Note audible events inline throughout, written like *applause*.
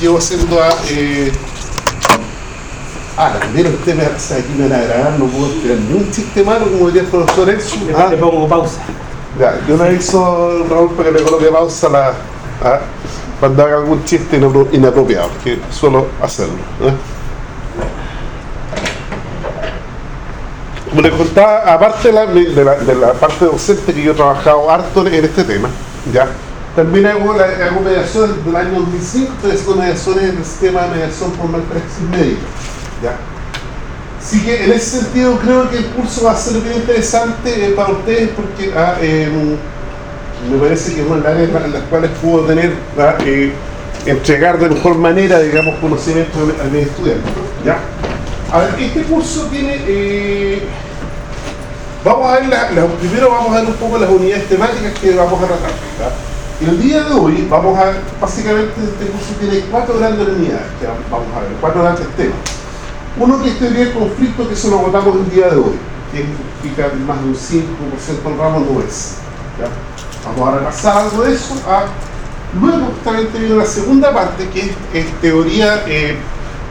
llevo haciendo a... Eh, ah, también ustedes me, o sea, aquí me van a grabar, no puedo tirar ni un chiste malo como diría el profesor. Le, Ah, le pongo pausa. ya, yo vez hizo Raúl para que le coloque pausa la, ah, cuando haga algún chiste inapro- inapropiado, que suelo hacerlo. ¿eh? Como les contaba, aparte de la, de, la, de la parte docente que yo he trabajado harto en este tema, ¿ya? También hago, la, hago del año 2005, estoy haciendo mediaciones en el sistema de mediación por malpraxis médica. ¿ya? Así que en ese sentido creo que el curso va a ser bien interesante eh, para ustedes porque ah, eh, me parece que es una de las áreas en las cuales puedo tener, ah, eh, entregar de mejor manera, digamos, conocimiento a, mis estudiantes. ¿ya? A ver, este curso tiene... vamos a ver, la- primero vamos a ver un poco las unidades temáticas que vamos a tratar. ¿ya? El día de hoy vamos a, básicamente este curso tiene cuatro grandes unidades que vamos a ver, cuatro grandes temas. Uno que es teoría del conflicto, que eso lo votamos el día de hoy, que significa más de un 5% del ramo no es. ¿ya? Vamos a repasar algo de eso. a- luego justamente viene la segunda parte, que es, teoría, eh,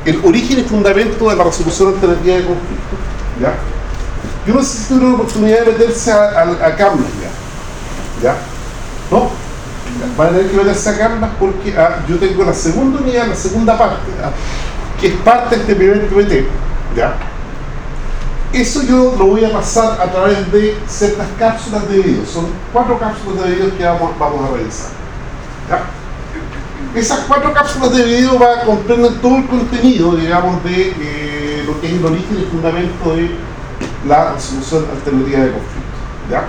el origen y fundamento de la resolución alternativa de conflicto. ¿ya? Yo no sé si tuvieron la oportunidad de meterse a, a, a ya. ¿Ya? ¿No? Van a tener que meterse a Canvas porque ah, yo tengo la segunda unidad, la segunda parte, ¿ya? que es parte de este primer PPT, ¿ya? Eso yo lo voy a pasar a través de ciertas cápsulas de video. Son cuatro cápsulas de video que vamos, a revisar. ¿ya? Esas cuatro cápsulas de video va, comprenden todo el contenido, digamos, de eh, lo que es el origen y fundamento de la resolución alternativa de conflicto. ¿ya?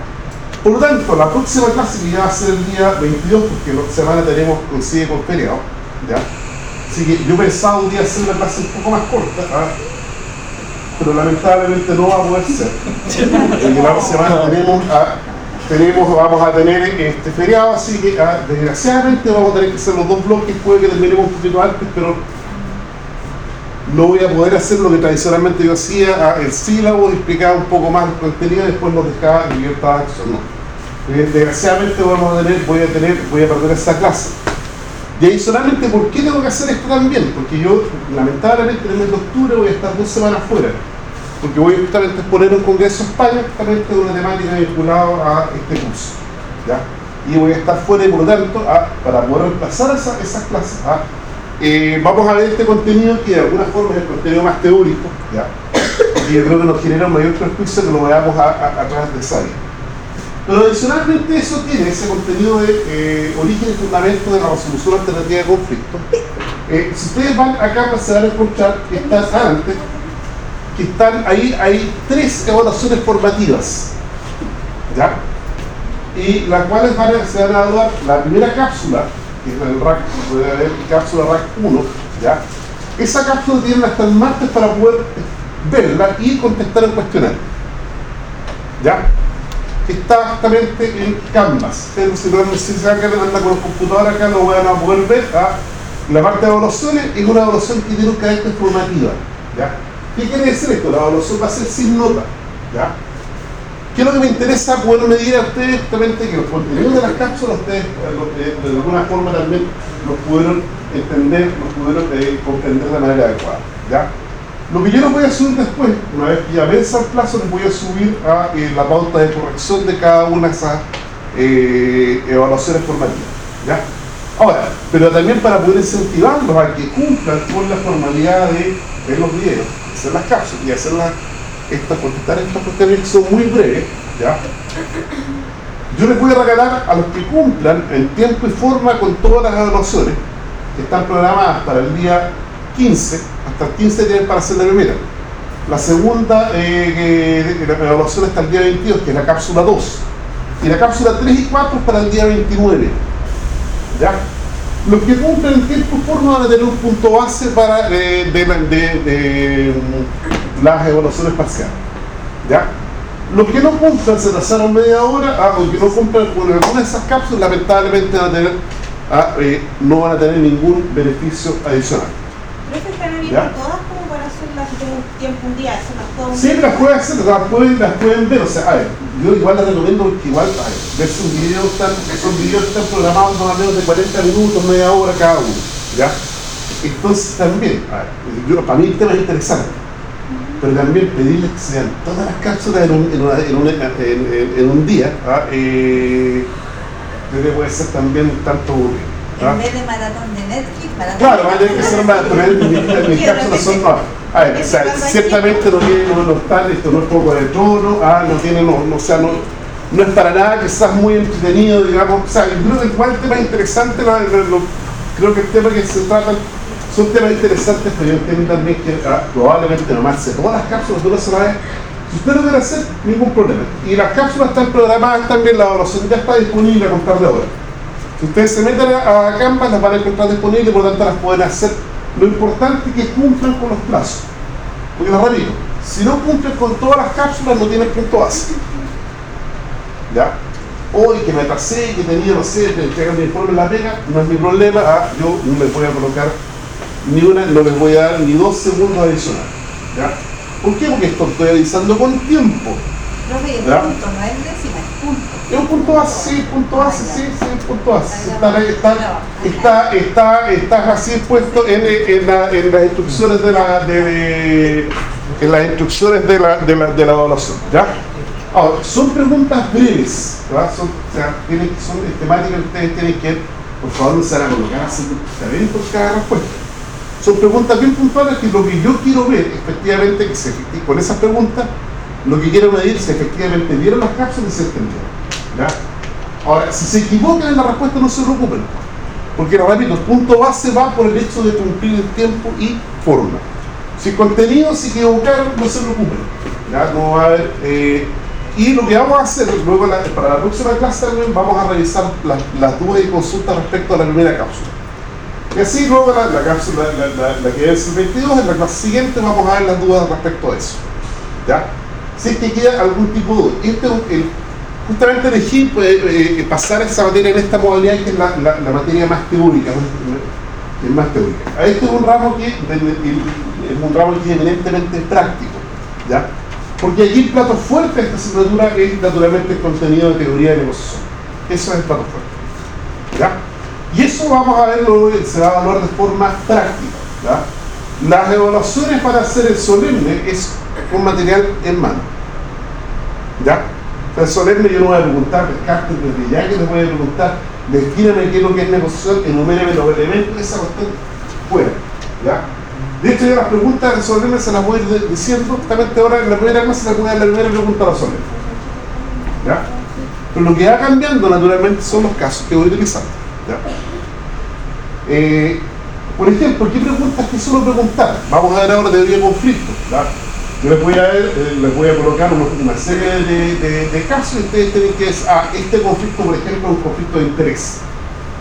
Por lo tanto, la próxima clase que ya va a ser el día 22, porque la semana tenemos coincide con feriado, ¿ya? Así que yo pensaba un día hacer una clase un poco más corta, ¿ah? pero lamentablemente no va a poder ser. Porque la semana tenemos, tenemos, vamos a tener este feriado, así que ah, desgraciadamente vamos a tener que hacer los dos bloques, puede que terminemos un poquito antes, pero no voy a poder hacer lo que tradicionalmente yo hacía, ah, el sílabo, explicaba un poco más el contenido y después nos dejaba en libertad de acción. Eh, Desgraciadamente vamos a tener, voy a tener, voy a perder esa clase. Y adicionalmente, ¿por qué tengo que hacer esto también? Porque yo, lamentablemente, en el mes de octubre voy a estar dos semanas fuera. Porque voy justamente a exponer un congreso en España, justamente de una temática vinculada a este curso. ¿ya? Y voy a estar fuera y por lo tanto, ah, para poder reemplazar esa- esas clases, ah, eh, vamos a ver este contenido que de alguna forma es el contenido más teórico, ¿ya? y yo creo que nos genera un mayor prejuicio que lo veamos a, a- a través de área. Pero adicionalmente eso tiene ese contenido de eh, origen y fundamento de la resolución alternativa de conflicto. Eh, si ustedes van acá se van a encontrar que están antes, que están ahí, hay tres evaluaciones formativas, ¿ya? Y las cuales van a, se van a evaluar la primera cápsula, que es el RAC, puede haber cápsula RAC 1, ¿ya? Esa cápsula tienen hasta el martes para poder verla y contestar el cuestionario, ¿ya? está justamente en Canvas. Si no si se anda con el computador acá lo van a poder ver. ¿ah? La parte de evaluaciones es una evaluación que tiene un carácter formativa. ¿ya? ¿Qué quiere decir esto? La evaluación va a ser sin nota. ¿ya? ¿Qué es lo que me interesa poder medir a ustedes justamente que los contenidos de las cápsulas ustedes de alguna forma también los pudieron entender, los pudieron eh, comprender de manera adecuada. ¿ya? Lo que yo les voy a subir después, una vez que ya venza el plazo, les voy a subir a eh, la pauta de corrección de cada una de esas eh, evaluaciones formativas. ¿ya? Ahora, pero también para poder incentivarlos a que cumplan con la formalidad de ver los videos, hacer las cápsulas y hacer las, estas, contestar estas cuestiones que son muy breves, ¿ya? Yo les voy a regalar a los que cumplan en tiempo y forma con todas las evaluaciones que están programadas para el día 15, hasta el 15 tienen para hacer la primera. La segunda eh, que- la evaluación está el día 22, que es la cápsula 2. Y la cápsula 3 y 4 es para el día 29. ¿Ya? Los que cumplen en tiempo y forma van a tener un punto base para eh, de, de- de, las evaluaciones parciales. ¿Ya? Los que no cumplan se pasaron media hora, ah, los que no cumplan con alguna de esas cápsulas, lamentablemente van a tener, ah, eh, no van a tener ningún beneficio adicional. Pero esas están abiertas todas como para hacerlas de un tiempo, un día, las puedo Sí, las pueden hacer, las pueden, las pueden ver, o sea, a ver, yo igual les recomiendo que igual, a ver, verse un video, están, son videos que están programados más o menos de 40 minutos, media hora cada uno, ¿ya? entonces también, a ver, yo, para mí el tema es interesante, pero también pedirles que sean todas las cápsulas en un, en una- en una- en- un día, ¿ah? eh, puede ser también tanto. ¿ah? En vez de maratón de Netflix, maratón Claro, de va a tener que ser en- en- mis cápsulas son más. A ver, o sea, ciertamente no tiene no, no está, esto no es poco de trono, ah, no tiene, no, no, o sea, no, no es para nada quizás muy entretenido, digamos, o sea, creo que igual el tema es interesante, lo- lo- lo- creo que el tema que se trata son temas interesantes, pero yo entiendo también que ah, probablemente nomás todas las cápsulas de una sola vez, usted lo quiere hacer, ningún problema. Y las cápsulas están programadas también, la evaluación ya está disponible a comprar de ahora. Si ustedes se meten a, a Canva, las van a encontrar disponibles, por lo tanto las pueden hacer. Lo importante es que cumplan con los plazos. Porque les repito, si no cumplen con todas las cápsulas, no tienen punto base. ¿Ya? Hoy que me pasé, que tenía, no sé, que entregar mi informe en la pega, no es mi problema, ah, yo no les voy a colocar ni una, no les voy a dar ni dos segundos adicionales. ¿Ya? ¿Por qué? Porque esto estoy avisando con tiempo. Profe, el ¿Ya? punto, no es décima, es punto. Es un punto base, sí, punto base, sí, sí, un punto base. Está, está, está, está, está así puesto en, en, la- en las instrucciones de la, de, de- en las instrucciones de la, de la, de la evaluación, ¿ya? Ahora, son preguntas breves, ¿verdad? Son, o sea, tienen, son temáticas que ustedes tienen que, por favor, no van a colocar así por cada respuesta. Son preguntas bien puntuales que lo que yo quiero ver, efectivamente, que con esas preguntas, lo que quiero medir si efectivamente vieron las cápsulas y se entendieron. Ahora, si se equivocan en la respuesta, no se preocupen. Porque, repito, el punto base va por el hecho de cumplir el tiempo y forma. Si el contenido se equivocaron, no se preocupen. ¿ya? Eh, y lo que vamos a hacer, luego para la próxima clase también, vamos a revisar las dudas y consultas respecto a la primera cápsula. Y así luego la, la cápsula, la, que es el 22, en la clase siguiente vamos a ver las dudas respecto a eso. ¿Ya? Si es que queda algún tipo de duda. Este, el- justamente elegí pues, eh, pasar esa materia en esta modalidad que es la, materia más teórica, es más teórica. Este es un ramo que es un ramo que es eminentemente práctico, ¿ya? Porque allí el plato fuerte de esta asignatura es naturalmente el contenido de teoría de negociación. Eso es el plato fuerte. ¿ya? Y eso vamos a verlo, se va a evaluar de forma práctica. Las evaluaciones para hacer el solemne es con material en mano. ¿Ya? El solemne yo no voy a preguntar, descarte desde ya que les voy a preguntar, defíname qué es lo que es negociación, enumérame los elementos de esa cuestión fuera. ¿Ya? De hecho, yo las preguntas del solemne se las voy de- diciendo justamente ahora en la primera clase, se las voy a dar la primera pregunta a la solemne. ¿Ya? Pero lo que va cambiando naturalmente son los casos que voy utilizando. Eh, por ejemplo, ¿qué preguntas que suelo preguntar? Vamos a ver ahora teoría de conflicto. ¿ya? Yo les voy a, ver, eh, les voy a colocar una, serie de, de- casos y ustedes tienen que decir, ah, este conflicto, por ejemplo, es un conflicto de interés.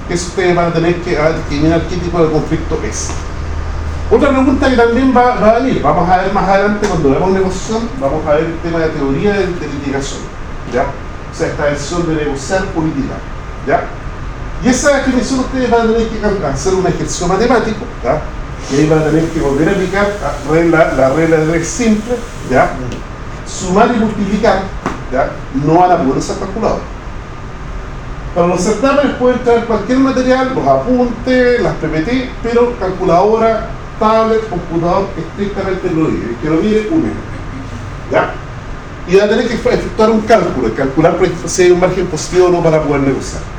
Eso ustedes van a tener que adivinar qué tipo de conflicto es. Otra pregunta que también va, va a venir, vamos a ver más adelante cuando veamos negociación, vamos a ver el tema de teoría de, de litigación, ¿ya? O sea, esta versión de negociar política, ¿ya? Y esa definición ustedes van a tener que hacer un ejercicio matemático, ¿ya? Y ahí van a tener que volver a aplicar la regla de tres simple, ¿ya? Sumar y multiplicar, ¿ya? No van a poder usar calculadora. Para los certámenes pueden traer cualquier material, los apuntes, las PPT, pero calculadora, tablet, computador, estrictamente lo. El que lo mire, une. ¿Ya? Y va a tener que efectuar un cálculo, calcular si hay un margen positivo o no para poder negociar.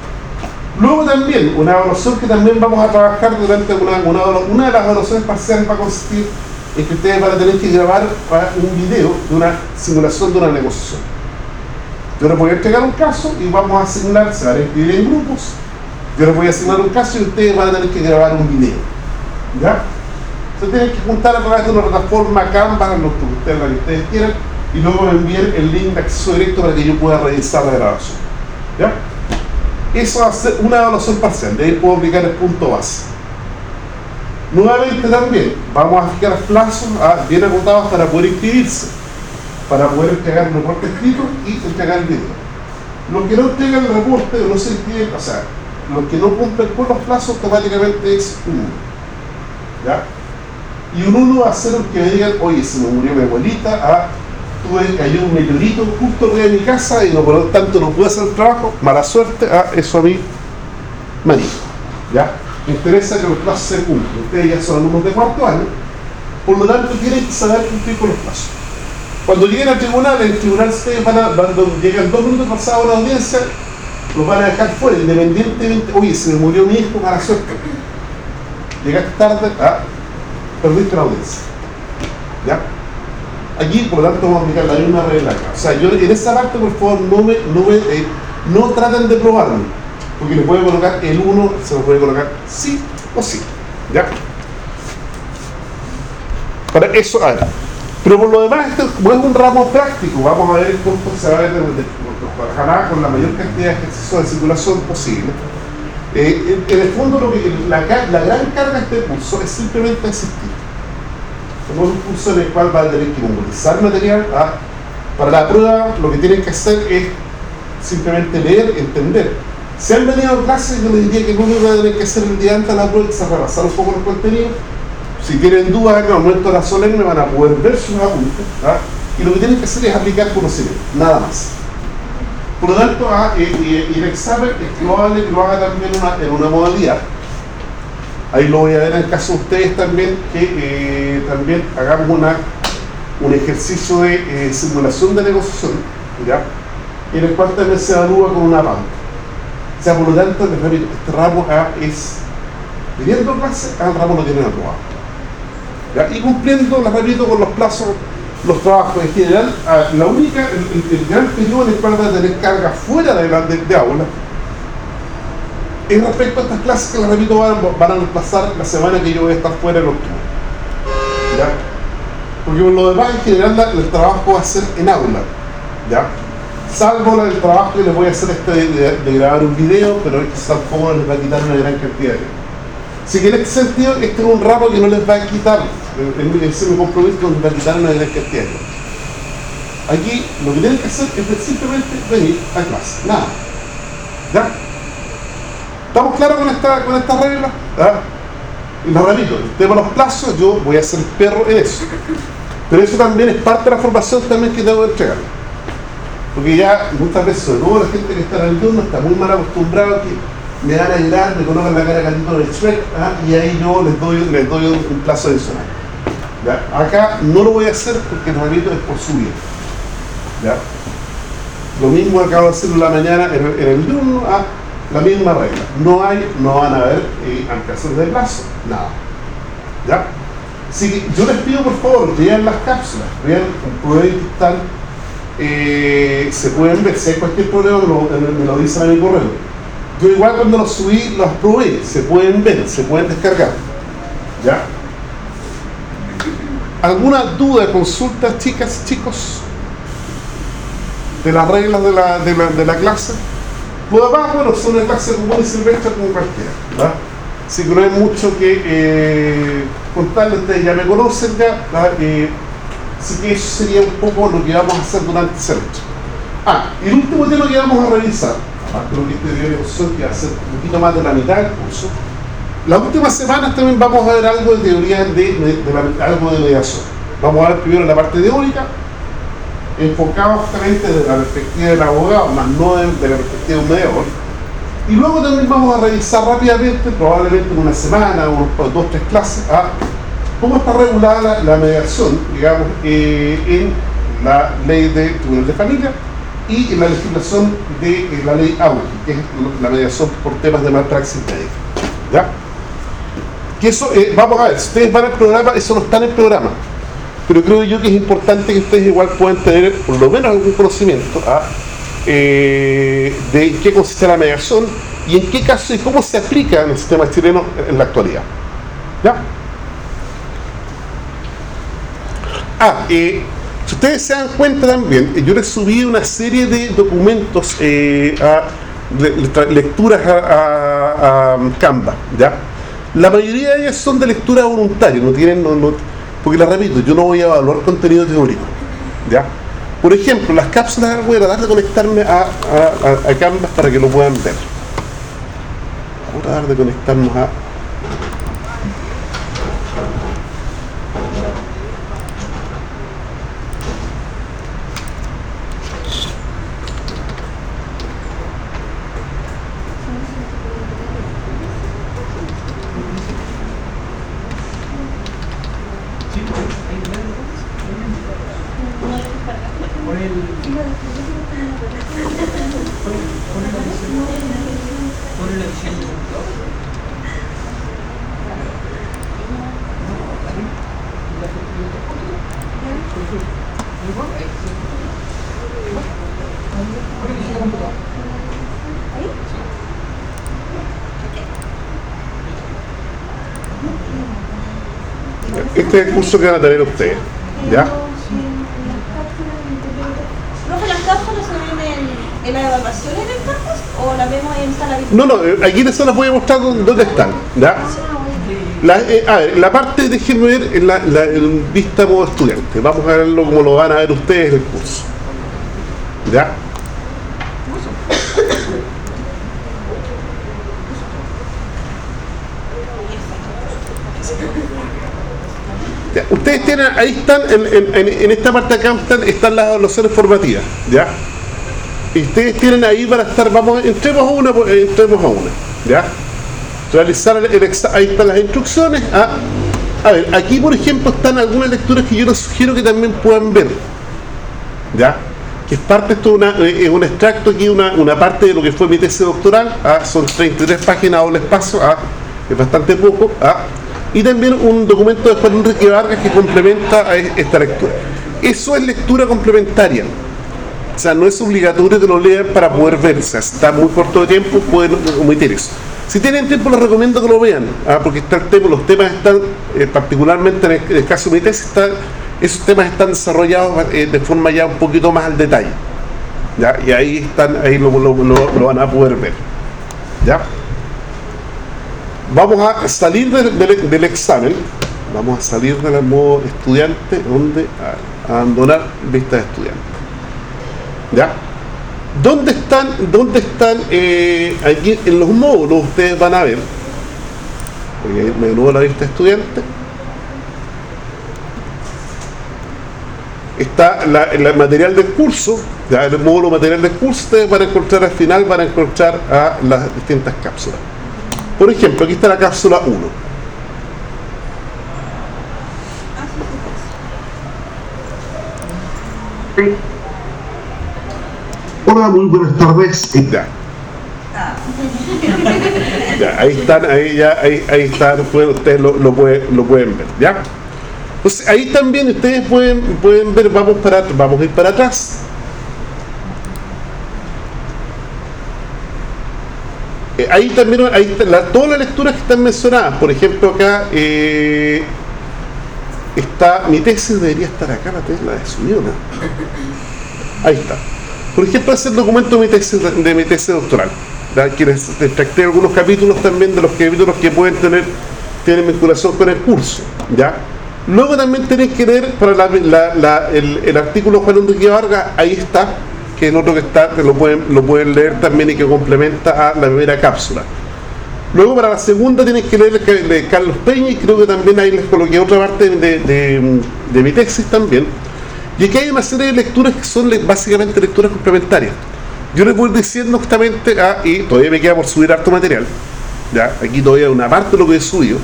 Luego también, una evaluación que también vamos a trabajar durante una, una, de las evaluaciones parciales va a consistir en que ustedes van a tener que grabar un video de una simulación de una negociación. Yo les voy a entregar un caso y vamos a asignar, se van a escribir en grupos. Yo les voy a asignar un caso y ustedes van a tener que grabar un video. ¿Ya? Se tienen que juntar a través de una plataforma Canva, lo que ustedes, que ustedes quieran, y luego me envíen el link de acceso directo para que yo pueda revisar la grabación. ¿Ya? Eso va a ser una evaluación parcial, de ahí puedo aplicar el punto base. Nuevamente también, vamos a fijar plazos ah, bien acotados para poder inscribirse, para poder entregar un reporte escrito y entregar el video. Los que no entregan el reporte no se inscriben, o sea, los que no cumplen con los plazos automáticamente es un 1. ¿Ya? Y un 1 va a ser el que me digan, oye, se me murió mi abuelita, ah, tuve, cayó un meteorito justo arriba de mi casa y por lo tanto no pude hacer el trabajo, mala suerte, ah, eso a mí, manito. ¿Ya? me interesa que los plazos se cumplan. Ustedes ya son alumnos de cuarto año, por lo tanto tienen que saber cumplir con los plazos. Cuando lleguen al tribunal, el tribunal ustedes van a, cuando llegan dos minutos pasados a la audiencia, los van a dejar fuera, independientemente, oye, se me murió mi hijo, mala suerte. Llegaste tarde, ah, perdiste la audiencia. ¿Ya? Aquí, por lo tanto, vamos a aplicar la misma regla acá. O sea, yo en esa parte, por favor, no me, no me, eh, no traten de probarlo. Porque le puede colocar el 1, se lo puede colocar sí o sí. ¿Ya? Para eso, a ver. Pero por lo demás, esto es un ramo práctico, vamos a ver curso se va a ver ojalá con la mayor cantidad de ejercicios de circulación posible. Eh, en, el fondo, lo que, la, la gran carga de este curso es simplemente asistir. Tenemos un curso en el cual va a tener que movilizar material. ¿ah? Para la prueba, lo que tienen que hacer es simplemente leer, entender. Si han venido a clases, yo les diría que lo único que tienen que hacer el día antes de la prueba es repasar un poco los contenidos. Si tienen dudas, en el momento de la solemne van a poder ver sus apuntes. ¿ah? Y lo que tienen que hacer es aplicar conocimiento, nada más. Por lo tanto, ah, y, y el examen es probable que lo haga también una, en una modalidad. Ahí lo voy a ver en el caso de ustedes también, que eh, también hagamos una, un ejercicio de eh, simulación de negociación, ¿ya? en el cual también se evalúa con una pauta. O sea, por lo tanto, repito, este ramo A es, pidiendo clase, al ramo lo tienen aprobado. Y cumpliendo, les repito, con los plazos, los trabajos en general, la única, el, gran periodo en el cual van a tener carga fuera de aula, es respecto a estas clases que les repito van, a desplazar la semana que yo voy a estar fuera en octubre. ¿Ya? Porque por lo demás, en general, el trabajo va a ser en aula. ¿Ya? Salvo el trabajo que les voy a hacer este de, grabar un video, pero es que tampoco les va a quitar una gran cantidad de tiempo. Así que en este sentido, este es un ramo que no les va a quitar, ese mi compromiso no les va a quitar una gran cantidad de tiempo. Aquí lo que tienen que hacer es simplemente venir a clase, nada. ¿Ya? ¿Estamos claros con esta, con esta regla? ¿Ah? Y lo repito, el tema de los plazos, yo voy a ser perro en eso. Pero eso también es parte de la formación también que tengo que entregar. Porque ya muchas veces, sobre todo la gente que está en el turno, está muy mal acostumbrado a que me dan a ayudar, me conozcan la cara de Gatito del Shrek, ¿ah? y ahí yo les doy, les doy un plazo adicional. ¿Ya? Acá no lo voy a hacer porque, repito, es por su bien. ¿Ya? Lo mismo acabo de hacer en la mañana en el, en el turno, ¿ah? La misma regla. No hay, no van a haber eh, ampliaciones de plazo, nada. ¿Ya? Así que yo les pido por favor, vean las cápsulas, vean, prueben que están, eh, se pueden ver, si hay cualquier problema me lo dicen a mi correo. Yo igual cuando los subí, los probé, se pueden ver, se pueden descargar. ¿Ya? ¿Alguna duda, consulta, chicas, chicos? De las reglas de la, de la, de la clase. Lo demás, bueno, son una clase común y silvestre como cualquiera. ¿verdad? Así que no hay mucho que eh, ustedes ya me conocen ya. Eh, así que eso sería un poco lo que vamos a hacer durante ese semestre. Ah, y el último tema que vamos a revisar, aparte de lo que este video de posición, que va a ser un poquito más de la mitad del curso, las últimas semanas también vamos a ver algo de teoría de, de, de la, algo de mediación. Vamos a ver primero la parte teórica, enfocado justamente desde la perspectiva del abogado, más no de, de la perspectiva de un mediador. Y luego también vamos a revisar rápidamente, probablemente en una semana o dos tres clases, a cómo está regulada la, la mediación, digamos, eh, en la ley de tribunal de familia y en la legislación de eh, la ley AUGI, que es la mediación por temas de malpraxis médica. ¿Ya? Que eso, eh, vamos a ver, si ustedes van al programa, eso no está en el programa pero creo yo que es importante que ustedes igual puedan tener por lo menos algún conocimiento ¿ah? eh, de qué consiste la mediación y en qué caso y cómo se aplica en el sistema chileno en la actualidad. ¿Ya? Ah, eh, si ustedes se dan cuenta también, yo les subí una serie de documentos eh, a le, lecturas a, a, Canva, ¿ya? La mayoría de ellas son de lectura voluntaria, no tienen... porque les repito, yo no voy a evaluar contenido teórico. ¿ya? Por ejemplo, las cápsulas voy a tratar de conectarme a, a, a, Canvas para que lo puedan ver. Voy a tratar de conectarnos a... Este curso que van a tener ustedes. ¿Ya? ¿las en, en la evaluación en el campus o las vemos en sala virtual? No, no, eh, aquí les las voy a mostrar dónde están. ¿Ya? La, eh, a ver, la parte, déjenme ver en la, la en vista modo estudiante. Vamos a verlo como lo van a ver ustedes en el curso. Ya, Ustedes tienen, ahí están, en, en- en- esta parte acá están, están las evaluaciones formativas, ¿ya? Y ustedes tienen ahí para estar, vamos, entremos a una, pues, entremos a una, ¿ya? Realizar el, el ahí están las instrucciones. ah. A ver, aquí por ejemplo están algunas lecturas que yo les sugiero que también puedan ver, ¿ya? Que es parte, esto es una, eh, es un extracto aquí, una, una parte de lo que fue mi tesis doctoral, ah, son 33 páginas doble espacio, ah, es bastante poco, ah, y también un documento de Juan Enrique Vargas que complementa a esta lectura. Eso es lectura complementaria. O sea, no es obligatorio que lo lean para poder ver. O está muy corto de tiempo, pueden omitir eso. Si tienen tiempo, les recomiendo que lo vean, ah, porque está el tema, los temas están, eh, particularmente en el, caso de mi tesis, están- esos temas están desarrollados eh, de forma ya un poquito más al detalle. ¿ya? Y ahí están, ahí lo, lo- lo- lo van a poder ver. ¿ya? Vamos a salir del, examen, vamos a salir del modo estudiante, donde a, abandonar vista de estudiante. ¿Ya? ¿Dónde están, dónde están eh, aquí en los módulos? Ustedes van a ver. Voy a irme de nuevo a la vista de estudiante. Está el material del curso, ya el módulo material del curso, ustedes van a encontrar al final, van a encontrar a las distintas cápsulas. Por ejemplo, aquí está la cápsula 1. Ah, sí, sí, Hola, muy buenas tardes. Ya. Ya, ahí están, ahí ya, ahí, ahí están, ustedes lo, lo pueden, lo pueden ver, ¿ya? Entonces ahí también ustedes pueden, pueden ver, vamos para vamos a ir para atrás. Eh, ahí también, ahí la- todas las lecturas que están mencionadas, por ejemplo acá eh, está, mi tesis debería estar acá, la tesis la he subido, ¿no? Ahí está. Por ejemplo, es el documento de mi tesis, de doctoral. Que les extracté algunos capítulos también de los capítulos que pueden tener tienen vinculación con el curso. ¿ya? Luego también tenéis que leer para el artículo Juan Enrique Vargas, ahí está, que el otro que está, lo pueden, lo pueden leer también y que complementa a la primera cápsula. Luego para la segunda tienes que leer de Carlos Peña y creo que también ahí les coloqué otra parte de, de- mi tesis también. Y aquí hay una serie de lecturas que son básicamente lecturas complementarias. Yo les voy diciendo justamente, ah, y todavía me queda por subir harto material, ¿ya? aquí todavía una parte de lo que he subido,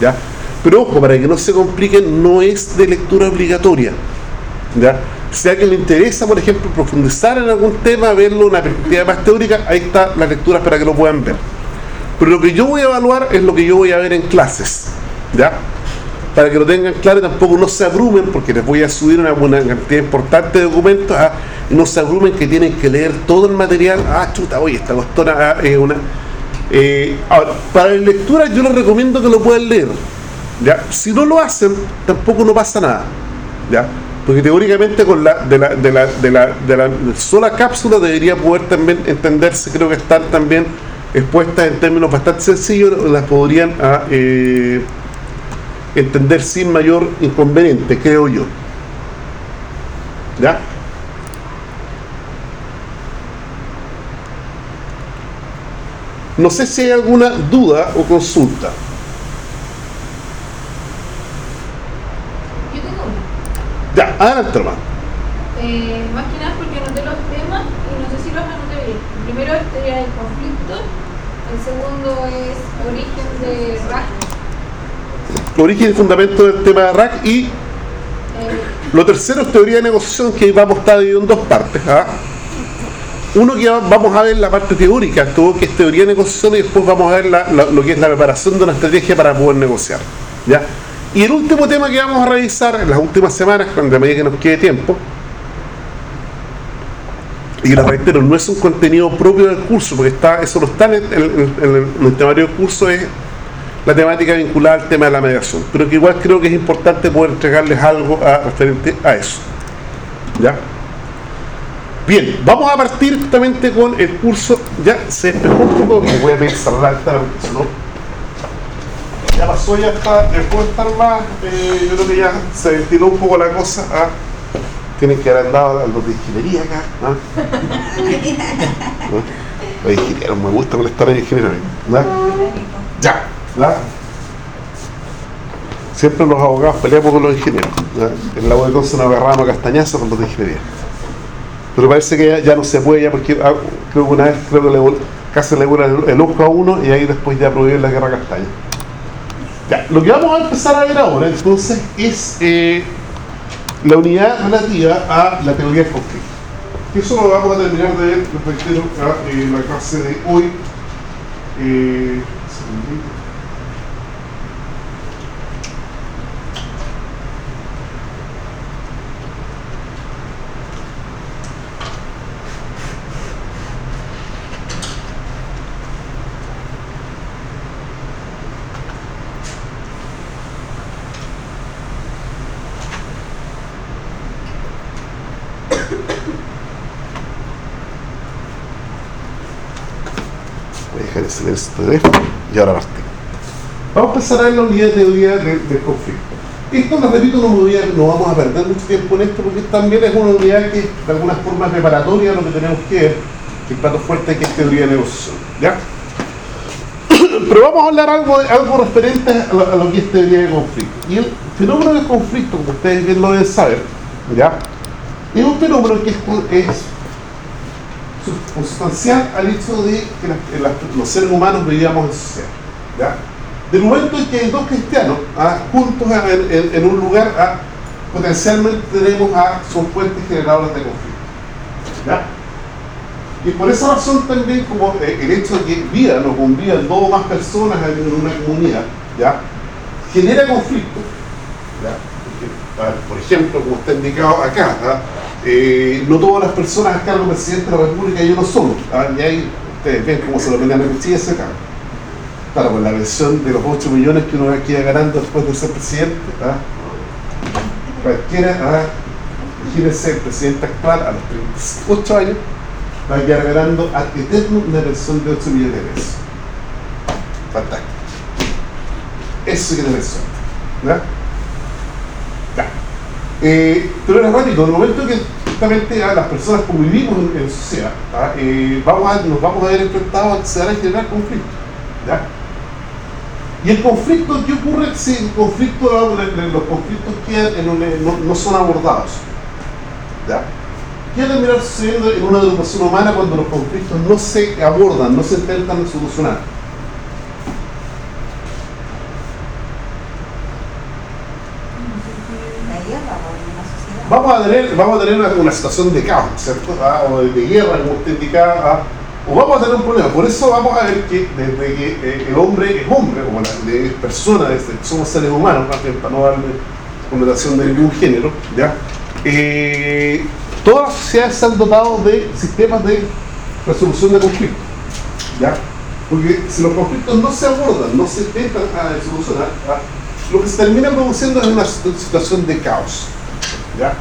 ¿ya? pero ojo, para que no se compliquen, no es de lectura obligatoria. ¿ya? Si a alguien le interesa, por ejemplo, profundizar en algún tema, verlo una perspectiva más teórica, ahí están las lecturas para que lo puedan ver. Pero lo que yo voy a evaluar es lo que yo voy a ver en clases, ¿ya? Para que lo tengan claro y tampoco no se abrumen, porque les voy a subir una, una cantidad importante de documentos, ah, y no se abrumen que tienen que leer todo el material. Ah, chuta, oye, esta costona ah, es una... Eh, para la lectura yo les recomiendo que lo puedan leer, ¿ya? Si no lo hacen, tampoco no pasa nada, ¿ya? Porque teóricamente con la de la, de la, de la, de la sola cápsula debería poder también entenderse, creo que están también expuestas en términos bastante sencillos, las podrían ah, eh, entender sin mayor inconveniente, creo yo. ¿Ya? No sé si hay alguna duda o consulta. Yo tengo uno. Ya, adelante hermano. Eh, más que nada porque anoté los temas y no sé si los anoté bien. El primero es teoría del conflicto, el segundo es origen de RAC, Origen y fundamento del tema de RAC y eh, Lo tercero es teoría de negociación, que vamos a estar dividido en dos partes. ¿ah? Uno que va- vamos a ver la parte teórica, todo que es teoría de negociación, y después vamos a ver la- la- lo que es la preparación de una estrategia para poder negociar. ¿ya? Y el último tema que vamos a revisar en las últimas semanas, cuando a medida que nos quede tiempo, y lo reitero, no es un contenido propio del curso, porque está, eso no está en el, en temario del curso, es la temática vinculada al tema de la mediación. Pero que igual creo que es importante poder entregarles algo referente a eso. ¿Ya? Bien, vamos a partir justamente con el curso. Ya se despejó un poco, voy a pedir cerrar si no. Ya pasó, ya está, después de estar más, eh, yo creo que ya se ventiló un poco la cosa. ah. Tienen que haber andado a los de ingeniería acá. ¿ah? ¿Ah? Los ingenieros, me gusta molestar a los ingenieros. Ya, ¿verdad? Siempre los abogados peleamos con los ingenieros. En la UECON se nos agarramos a castañazos con los de ingeniería. Pero parece que ya, no se puede, ya porque ah, creo que una vez creo que le, casi le el, el ojo a uno y ahí después ya prohíben la guerra castaña. Ya, lo que vamos a empezar a ver ahora entonces es eh, la unidad relativa a la teoría del conflicto. Eso lo vamos a terminar de ver, les reitero, a, eh, la clase de hoy. Eh, segundito. Voy a dejar el silencio de teléfono y ahora partimos. Vamos a empezar a ver la unidad de teoría del, conflicto. Esto, les repito, no, voy a- vamos a perder mucho tiempo en esto porque también es una unidad que de alguna forma es preparatoria lo que tenemos que ver, el plato fuerte que es teoría de negociación. ¿ya? *coughs* Pero vamos a hablar algo, algo referente a lo, a que es teoría de conflicto. Y el fenómeno del conflicto, como ustedes bien lo deben saber, ¿ya? es un fenómeno que es sustancial al hecho de que los seres humanos vivíamos en sociedad. ¿ya? Del momento en que hay dos cristianos ah, juntos en, un lugar, ah, potencialmente tenemos a son fuentes generadoras de conflicto. ¿ya? Y por esa razón también como eh, el hecho de que vivan o convivan dos o más personas en una comunidad, ¿ya? genera conflicto. ¿ya? Por ejemplo, como está indicado acá, ¿ah? Eh, no todas las personas a cargo presidente de la República y yo no somos. ¿ah? Y ahí ustedes ven cómo se lo pelean a cuchilla ese cargo. Claro, con la versión de los 8 millones que uno queda ganando después de ser presidente, ¿ah? cualquiera, ¿ah? imagínense el presidente actual a los 38 años, va a quedar ganando ad eterno una pensión de 8 millones de pesos. Fantástico. Eso que tener suerte. ¿verdad? Eh, pero es en el momento que justamente a las personas convivimos en, en sociedad, ¿ah? Eh, vamos nos vamos a ver enfrentados a que se a generar conflictos. ¿ya? Y el conflicto, ¿qué ocurre si el conflicto, los conflictos no, no son abordados? ¿ya? ¿Qué va a terminar sucediendo en una educación humana cuando los conflictos no se abordan, no se intentan solucionar? La guerra por una sociedad. Vamos a tener, a una, situación de caos, ¿cierto? ¿Ah? O de, guerra, como usted indicaba, ¿ah? o vamos a tener un problema. Por eso vamos a ver que desde que eh, el hombre es hombre, como la de persona, desde somos seres humanos, más bien, para no darle connotación de ningún género, ¿ya? Eh, todas las sociedades se han dotado de sistemas de resolución de conflictos, ¿ya? Porque si los conflictos no se abordan, no se intentan ah, solucionar, lo que se termina produciendo es una situación de caos. ¿Ya?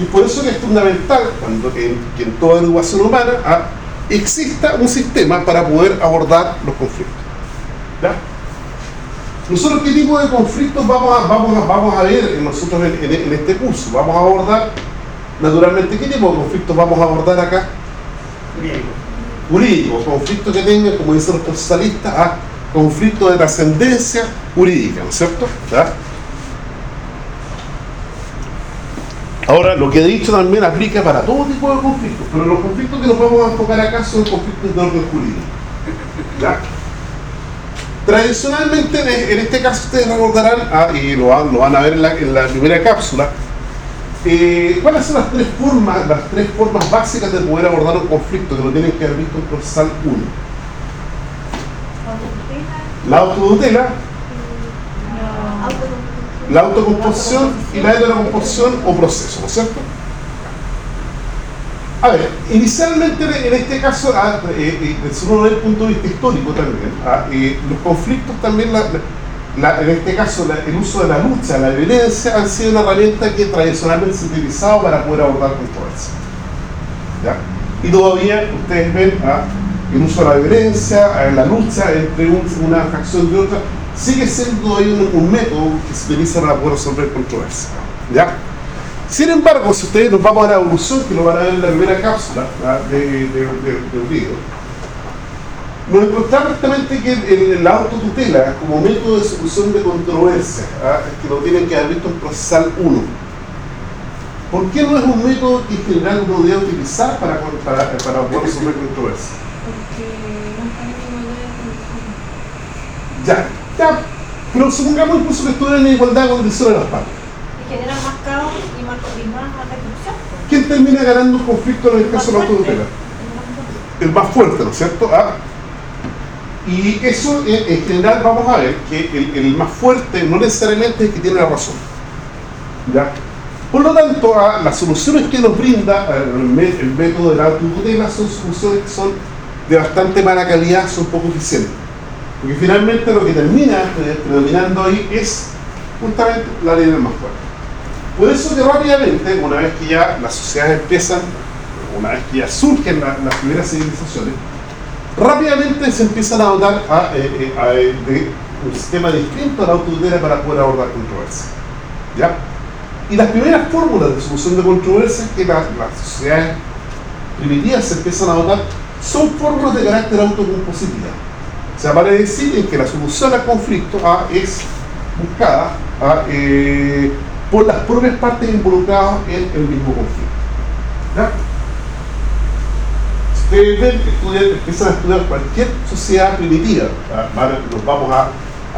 Y por eso que es fundamental cuando en, que en toda educación humana ah, exista un sistema para poder abordar los conflictos. ¿ya? Nosotros qué tipo de conflictos vamos a, vamos a, vamos a ver en nosotros en, en- en este curso. Vamos a abordar, naturalmente, ¿qué tipo de conflictos vamos a abordar acá? Jurídicos, conflictos que tengan, como dicen los procesalistas, ah, conflictos de trascendencia jurídica, ¿no es cierto? ¿Ya? Ahora, lo que he dicho también aplica para todo tipo de conflictos, pero los conflictos que nos vamos a enfocar acá son conflictos de orden jurídico. ¿Ya? Tradicionalmente, en este caso ustedes recordarán, ah, y lo van, lo van a ver en la, en la primera cápsula, eh, ¿cuáles son las tres formas, las tres formas básicas de poder abordar un conflicto que lo tienen que haber visto en procesal 1? La autotutela, la autocomposición y la heterocomposición o proceso, ¿no es cierto? A ver, inicialmente en este caso, ah, eh, eh, desde el punto de vista histórico también, ah, eh, los conflictos también, la- la- en este caso la- el uso de la lucha, la violencia, han sido una herramienta que tradicionalmente se ha utilizado para poder abordar controversias. Y todavía ustedes ven ah, el uso de la violencia, la lucha entre un- una facción y otra, sigue siendo un, un método que se utiliza para poder resolver controversias. ¿Ya? Sin embargo, si ustedes nos vamos a la evolución, que lo van a ver en la primera cápsula ¿ah? de, de, de- de un video, nos encontramos justamente que el- la autotutela como método de solución de controversia, ¿ah? que lo tienen que haber visto en procesal 1. ¿Por qué no es un método que en general uno debe utilizar para, para, para poder resolver controversias? Porque no en condiciones. Ya, Pero supongamos incluso que estuvieran en igualdad de condiciones las partes. Y genera más caos y más, y más destrucción. ¿Quién termina ganando un conflicto en el caso de la Más autotutela? el más fuerte, ¿no es cierto? Ah, y eso en, en general vamos a ver que el, el más fuerte no necesariamente es el que tiene la razón. ¿ya? Por lo tanto, ah, las soluciones que nos brinda ah, el, mé- el método de la autotutela son soluciones que son de bastante mala calidad, son poco eficientes. Porque finalmente lo que termina predominando ahí es justamente la ley del más fuerte. Por eso que rápidamente, una vez que ya las sociedades empiezan, una vez que ya surgen la- las primeras civilizaciones, rápidamente se empiezan a dotar eh, eh, eh, de un sistema distinto a la autotutela para poder abordar controversias. ¿Ya? Y las primeras fórmulas de solución de controversias que la- las sociedades primitivas se empiezan a dotar son fórmulas de carácter autocompositiva. O sea, vale decir que la solución al conflicto es buscada eh, por las propias partes involucradas en el mismo conflicto. ¿Ya? Si ustedes ven, estudian, empiezan a estudiar cualquier sociedad primitiva, nos vamos a,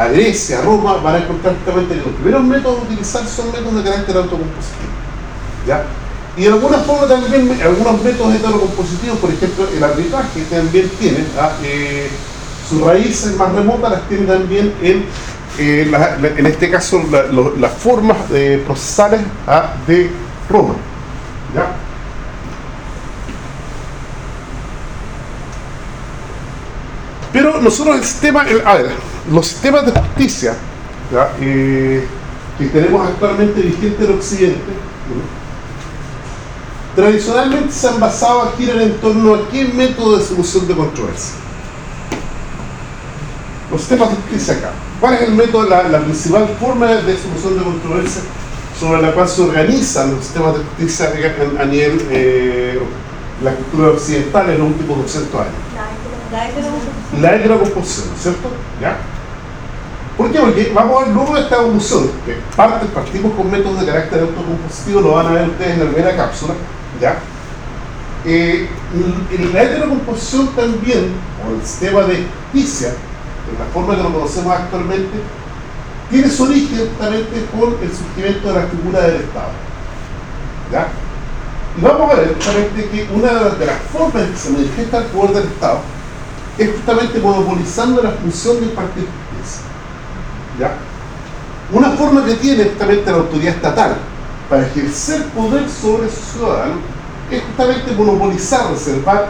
a Grecia, a Roma, van a encontrar justamente que los primeros métodos a utilizar son métodos de carácter autocompositivo. ¿Ya? Y de alguna forma también algunos métodos heterocompositivos, por ejemplo el arbitraje también tiene sus raíces más remotas las tiene también en eh, en este caso las formas procesales ah, de Roma. Pero nosotros el sistema, a ver, los sistemas de justicia. Eh, que tenemos actualmente vigentes en Occidente, tradicionalmente se han basado aquí en torno a qué método de solución de controversia. Los sistemas de justicia acá. ¿Cuál es el método, la, la principal forma de solución de controversia sobre la cual se organizan los sistemas de justicia a, nivel eh, la cultura occidental en los últimos 200 años? La heterocomposición. La heterocomposición, ¿no es ¿cierto? ¿Ya? ¿Por qué? Porque vamos a ver luego esta evolución, que parte, partimos con métodos de carácter autocompositivo, lo van a ver ustedes en la primera cápsula, ¿ya? Eh, en la heterocomposición también, o el sistema de justicia, la forma que lo conocemos actualmente, tiene su origen justamente con el surgimiento de la figura del Estado. ¿Ya? Y vamos a ver justamente que una de las, de formas en que se manifiesta el poder del Estado es justamente monopolizando la función de impartir justicia. ¿Ya? Una forma que tiene justamente la autoridad estatal para ejercer poder sobre sus ciudadanos es justamente monopolizar, reservar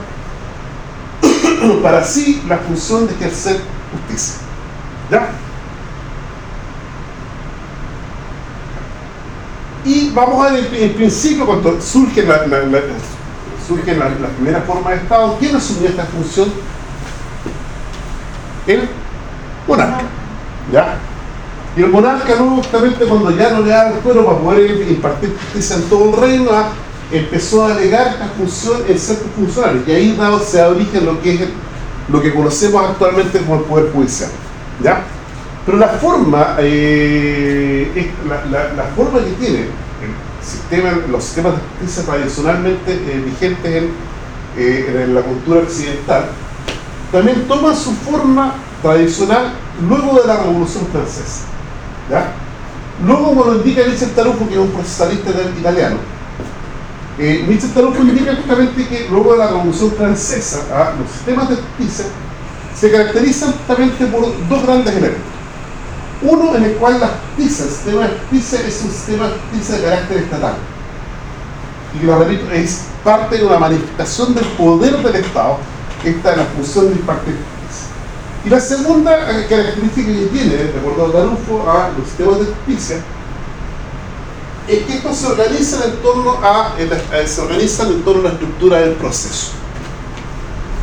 *coughs* para sí la función de ejercer ¿Ya? Y vamos a ver en principio cuando surge la, la, la- surgen la- las primeras formas de Estado, ¿quién asumió esta función? El monarca. ¿Ya? Y el monarca luego justamente cuando ya no le da el cuero para poder impartir justicia en todo el reino, ah, empezó a delegar esta función en ciertos funcionarios. Y ahí se da origen lo que es el- lo que conocemos actualmente como el poder judicial. ¿Ya? Pero la forma, eh, es- la, la- la forma que tiene el sistema, los sistemas de justicia tradicionalmente eh, vigentes en, eh, en la cultura occidental, también toman su forma tradicional luego de la Revolución Francesa. ¿ya? Luego, como lo indica Michel Tarufo, que es un procesalista italiano, eh, Michel Tarufo indica justamente que luego de la Revolución Francesa, ah, los sistemas de justicia se caracterizan justamente por dos grandes elementos. Uno en el cual la justicia, el sistema de justicia es un sistema de justicia de carácter estatal. Y lo repito, es parte de una manifestación del poder del Estado, esta es la función de justicia. Y la segunda eh, característica que tiene, de acuerdo a Tarufo, a los sistemas de justicia, es que estos se organizan en torno a, eh, se organizan en torno a la estructura del proceso.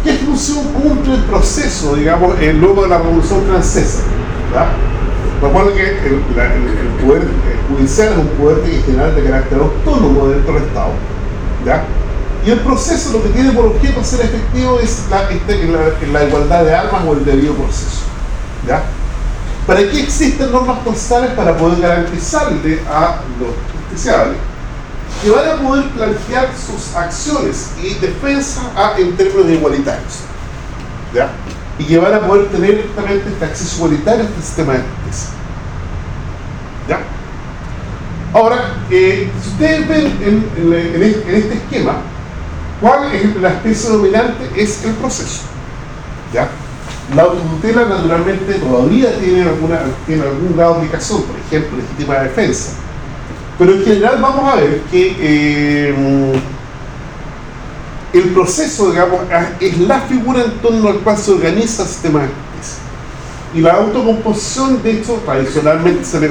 ¿Qué función cumple el proceso, digamos, eh, luego de la Revolución Francesa? ¿verdad? Recuerden que el, el, poder judicial es un poder general de carácter autónomo dentro del Estado. ¿ya? Y el proceso lo que tiene por objeto ser efectivo es la, este, la, la igualdad de armas o el debido proceso. ¿ya? ¿Para qué existen normas procesales? Para poder garantizarle a los justiciables que van a poder plantear sus acciones y defensa a, en términos igualitarios. ¿ya? y que van a poder tener justamente este acceso igualitario a este sistema de justicia. ¿Ya? Ahora, eh, si ustedes ven en, en, en, este esquema, ¿cuál es la especie dominante? Es el proceso. ¿Ya? La autotutela naturalmente todavía tiene, alguna, algún grado de aplicación, por ejemplo, legítima defensa. Pero en general vamos a ver que eh, el proceso, digamos, es la figura en torno al cual se organiza el sistema de justicia. Y la autocomposición, de hecho, tradicionalmente se le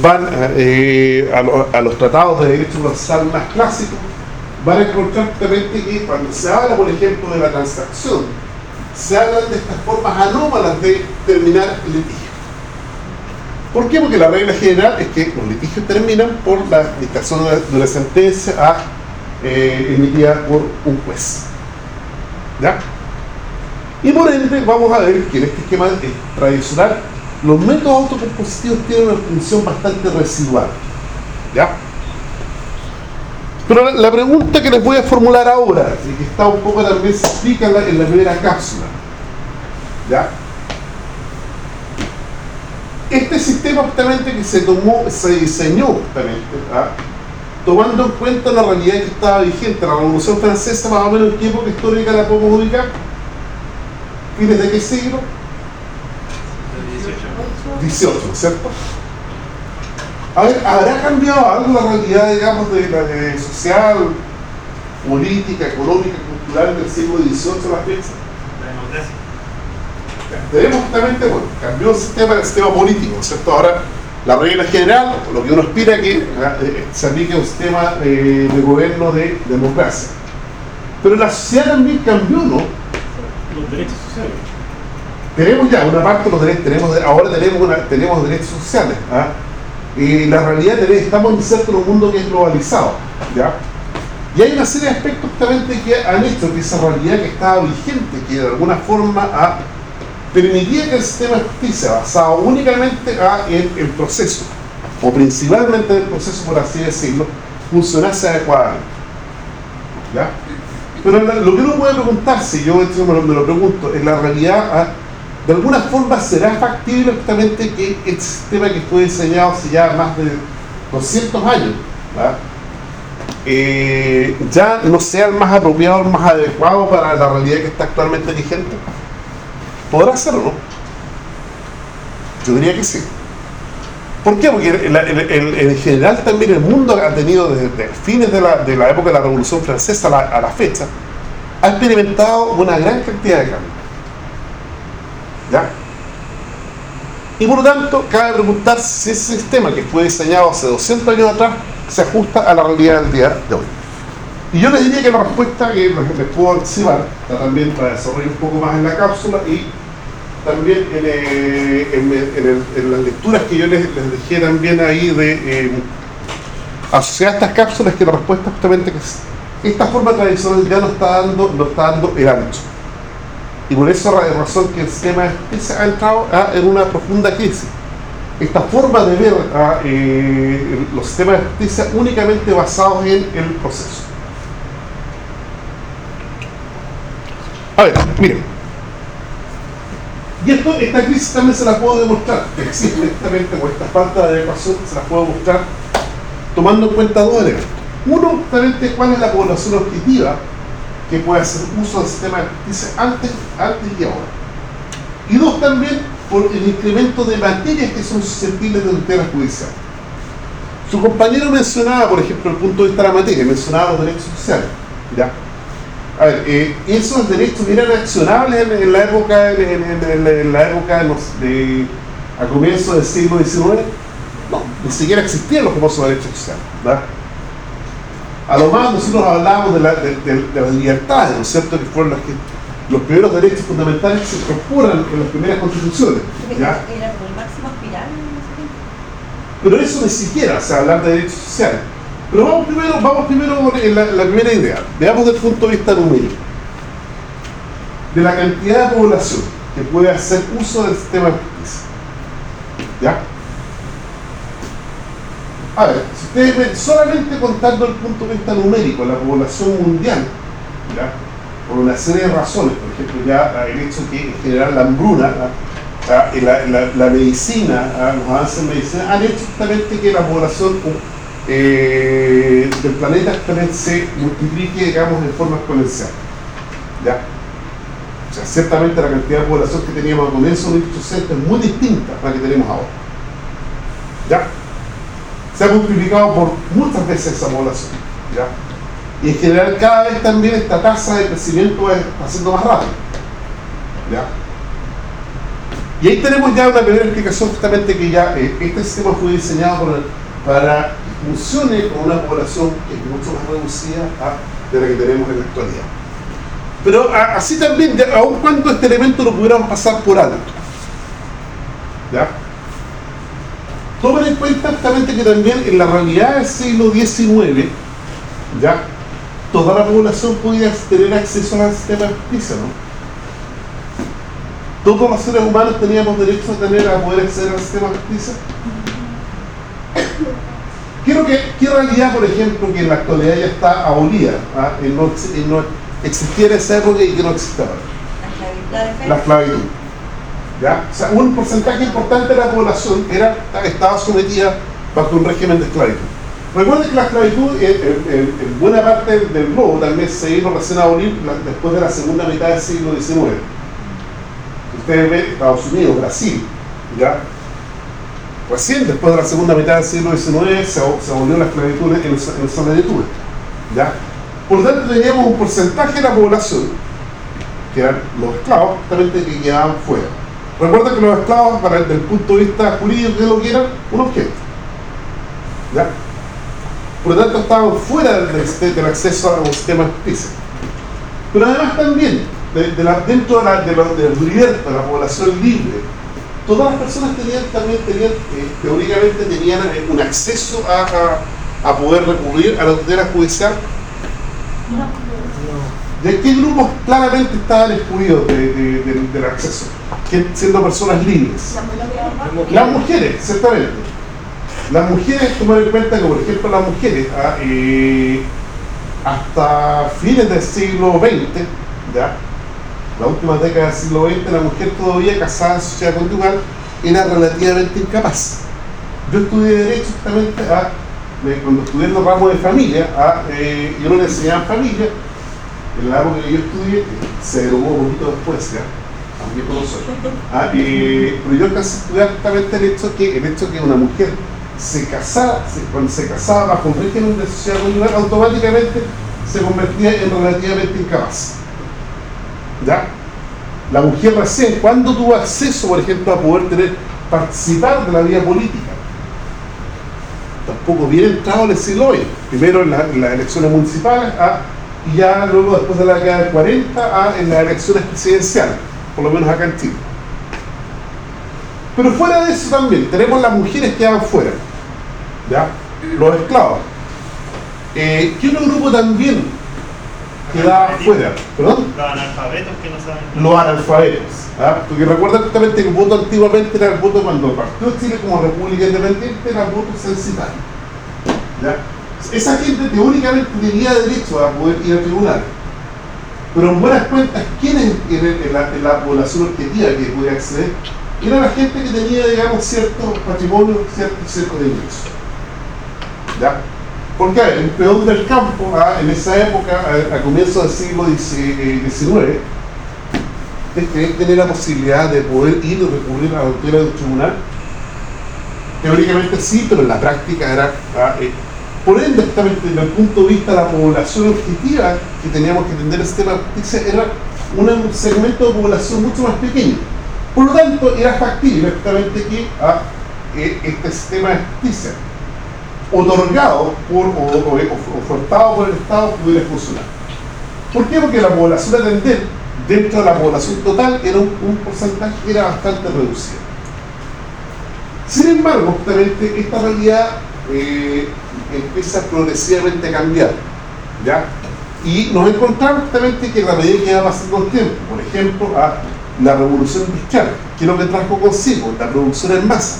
van eh, a, lo, a, los tratados de derecho procesal más clásicos, van a encontrar que cuando se habla, por ejemplo, de la transacción, se hablan de estas formas anómalas de terminar litigio. ¿Por qué? Porque la regla general es que los litigios terminan por la dictación de una sentencia eh, emitida por un juez. ¿Ya? Y por ende vamos a ver que en este esquema tradicional los métodos autocompositivos tienen una función bastante residual. ¿Ya? Pero la, pregunta que les voy a formular ahora, y que está un poco también se explica en la, en la primera cápsula, ¿ya? Este sistema justamente que se tomó, se diseñó justamente, ¿ah? tomando en cuenta la realidad que estaba vigente, la Revolución Francesa más o menos en qué época histórica la podemos ubicar, fines de qué siglo? 18, ¿cierto? A ver, ¿habrá cambiado algo la realidad, digamos, de la de social, política, económica, cultural del siglo XVIII a la fecha? La democracia. Tenemos justamente, bueno, cambió el sistema, el sistema político, ¿cierto? Ahora, la regla general, lo que uno aspira que eh, se aplique un sistema eh, de gobierno de democracia. Pero la sociedad también cambió, ¿no? Los derechos sociales. Tenemos ya una parte de los derechos, tenemos, ahora tenemos, una, tenemos derechos sociales. ¿ah? La realidad es que estamos insertos en un mundo que es globalizado. ¿ya? Y hay una serie de aspectos justamente que han hecho que esa realidad que estaba vigente, que de alguna forma ha permitía que el sistema de justicia basado únicamente en el proceso, o principalmente en el proceso, por así decirlo, funcionase adecuadamente. ¿Ya? Pero lo que uno puede preguntarse, yo me lo, me lo pregunto, en la realidad, ¿ah? De alguna forma será factible justamente que el sistema que fue diseñado hace ya más de 200 años, eh, ya no sea el más apropiado, el más adecuado para la realidad que está actualmente vigente? ¿Podrá hacerlo? Yo diría que sí. ¿Por qué? Porque en, en, en general también el mundo ha tenido desde fines de la, época de la Revolución Francesa a la fecha, ha experimentado una gran cantidad de cambios. Y por lo tanto, cabe preguntarse si ese sistema que fue diseñado hace 200 años atrás se ajusta a la realidad del día de hoy. Y yo les diría que la respuesta que les puedo anticipar, está también para desarrollar un poco más en la cápsula y también en, eh, las lecturas que yo les, les dejé también ahí de eh, asociar estas cápsulas que la respuesta justamente que es, esta forma tradicional ya no está dando, no está dando el ancho y por esa razón que el sistema ha entrado a, en una profunda crisis. Esta forma de ver eh, los sistemas de justicia únicamente basados en el proceso. A ver, miren. Y esto, esta crisis también se la puedo demostrar, existe justamente con esta falta de adecuación, se la puedo mostrar tomando en cuenta dos elementos. Uno, justamente, cuál es la población objetiva que puede hacer uso del sistema justicia antes, antes y ahora. Y dos, también, por el incremento de materias que son susceptibles de tutela judicial. Su compañero mencionaba, por ejemplo, el punto de vista de la materia, mencionaba los derechos sociales. ¿ya? A ver, eh, esos derechos eran accionables en, la época, en, en- la época de, a comienzos del siglo XIX, no, ni siquiera existían los famosos derechos sociales. ¿verdad? A lo más nosotros hablábamos de, la, de, de- de las libertades, ¿no es cierto? Que fueron las que, los primeros derechos fundamentales que se incorporan en las primeras constituciones. ¿ya? Era como el máximo tiempo. Pero eso ni siquiera, o sea, hablar de derechos sociales. Pero vamos primero, vamos primero en la, la primera idea. Veamos desde el punto de vista numérico. De la cantidad de población que puede hacer uso del sistema de justicia. ¿Ya? A ver, solamente contando el punto de vista numérico, la población mundial, ¿ya? por una serie de razones, por ejemplo, ya el hecho que en general la hambruna, la, la- medicina, los avances en medicina, han hecho justamente que la población eh, del planeta se multiplique, digamos, de forma exponencial. ¿Ya? O sea, ciertamente la cantidad de población que teníamos al comienzo de 1800 es muy distinta a la que tenemos ahora. ¿Ya? Se ha multiplicado por muchas veces esa población. ¿Ya? Y en general cada vez también esta tasa de crecimiento está siendo más rápida. ¿Ya? Y ahí tenemos ya una primera explicación justamente que ya eh, este sistema fue diseñado para que funcione con una población que es mucho más reducida de la que tenemos en la actualidad. Pero así también, aun cuando este elemento lo pudiéramos pasar por alto, ¿ya? Tomen en cuenta justamente que también en la realidad del siglo XIX, ¿ya? Toda la población podía tener acceso al sistema de justicia, ¿no? todos los seres humanos teníamos derecho a tener a poder acceder al sistema de justicia. Quiero que, ¿Qué realidad, por ejemplo, que en la actualidad ya está abolida? ¿ah? No, y no existiera esa época y que no existe ahora? La esclavitud. O sea, un porcentaje importante de la población era, estaba sometida bajo un régimen de esclavitud. Recuerden que la esclavitud en, en- en- en buena parte del globo también se vino recién a abolir después de la segunda mitad del siglo XIX. Ustedes ven Estados Unidos, Brasil, ¿ya? Recién después de la segunda mitad del siglo XIX se, se la esclavitud en, en esa latitud, ¿ya? Por lo tanto teníamos un porcentaje de la población que eran los esclavos, justamente que quedaban fuera. Recuerda que los esclavos, para desde el punto de vista jurídico, que lo que eran? Un objeto. ¿Ya? Por lo tanto, estaban fuera del, acceso a un sistema de justicia. Pero además también, de, de dentro de la, de la, de la de población libre, todas las personas tenían también, tenían, eh, teóricamente tenían eh, un acceso a, a poder recurrir a la tutela judicial ¿De qué grupos claramente estaban excluidos de- de- de- del acceso? Que- Siendo personas libres. Las mujeres, ciertamente. Las mujeres, tomar en cuenta que, por ejemplo, las mujeres, ah, eh, hasta fines del siglo XX, ¿ya? la última década del siglo XX, la mujer todavía casada en sociedad conyugal era relativamente incapaz. Yo estudié Derecho justamente a, me- cuando estudié los ramos de familia, a, eh, yo no le enseñaba familia, la época que yo estudié, se derogó un poquito después, ¿ya? Aunque no soy. Ah, eh, pero yo a estudiar justamente el hecho que, el hecho que una mujer se casara, se- cuando se casaba bajo un régimen de sociedad conyugal, automáticamente se convertía en relativamente incapaz. ¿Ya? La mujer recién, cuando tuvo acceso, por ejemplo, a poder tener, participar de la vida política? Tampoco bien entrado en el siglo XX. Primero en, la- en las elecciones municipales, ah, y ya luego después de la década del 40 ah, en las elecciones presidenciales, por lo menos acá en Chile. Pero fuera de eso también, tenemos las mujeres que van fuera, ¿ya? los esclavos. Eh, ¿Qué otro grupo también quedaba fuera? ¿Perdón? Los analfabetos que no saben. Los analfabetos. ¿ah? Porque recuerda justamente que el voto antiguamente era el voto cuando partió Chile como república independiente, era el voto censitario. ¿ya? Esa gente teóricamente tenía derecho a poder ir al tribunal. Pero en buenas cuentas, ¿quiénes en, en la, población objetiva que podía acceder? Era la gente que tenía, digamos, cierto patrimonio, cierto cerco de ingresos. ¿Ya? Porque a ver, el peón del campo, ah, en esa época, a, a comienzos del siglo XIX, es que tener la posibilidad de poder ir y recurrir a la tutela de un tribunal. Teóricamente sí, pero en la práctica era... ah, eh, por ende, justamente desde el punto de vista de la población objetiva que teníamos que entender este tema de justicia, era un segmento de población mucho más pequeño. Por lo tanto, era factible justamente que ah, eh, este sistema de justicia otorgado por, o, ofertado por el Estado pudiera funcionar. ¿Por qué? Porque la población a atender dentro de la población total era un, porcentaje era bastante reducido. Sin embargo, justamente esta realidad eh, empieza progresivamente a cambiar. ¿ya? Y nos encontramos justamente que la medida que va pasando el tiempo, por ejemplo, la revolución industrial, que es lo que trajo consigo, la producción en masa.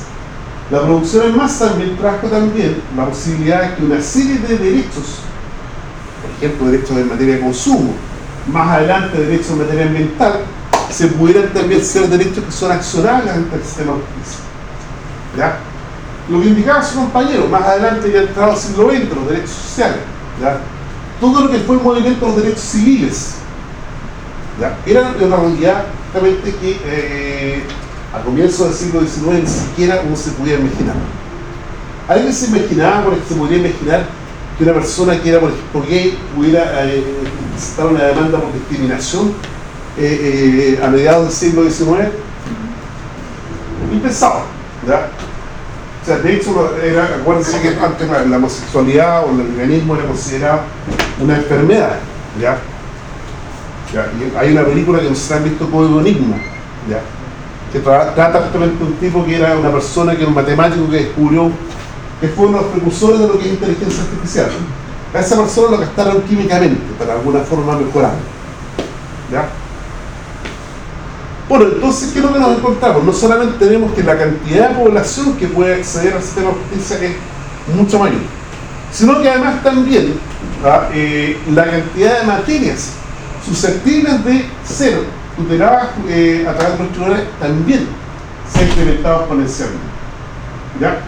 La producción en masa también trajo también la posibilidad de que una serie de derechos, por ejemplo, derechos en materia de consumo, más adelante derechos en materia ambiental, se pudieran también ser derechos que son accionables ante el sistema de justicia. ¿Ya? Lo que indicaba su compañero, más adelante ya entrado al siglo XX, los derechos sociales, todo lo que fue el movimiento de los derechos civiles, ¿ya? era una realidad justamente que eh, a comienzos del siglo XIX ni siquiera uno se podía imaginar. ¿Alguien se imaginaba, por ejemplo, se podría imaginar que una persona que era, por ejemplo, gay pudiera eh, una demanda por discriminación eh, eh, a mediados del siglo XIX? Impensable, ¿ya? De hecho, era, acuérdense que antes la, homosexualidad o el organismo era considerado una enfermedad, ¿ya? Hay una película que no sé si han visto Enigma, ¿ya? que tra trata justamente un tipo que era una persona que era un matemático que descubrió que fue uno de los precursores de lo que es inteligencia artificial. A esa persona lo gastaron químicamente para alguna forma mejorar. ¿Ya? Bueno, entonces, ¿qué es lo que nos encontramos? No solamente tenemos que la cantidad de población que puede acceder al sistema de justicia es mucho mayor, sino que además también ¿ah? eh, la cantidad de materias susceptibles de ser tuteladas eh, a través de los tribunales también se ha incrementado exponencialmente. ¿Ya?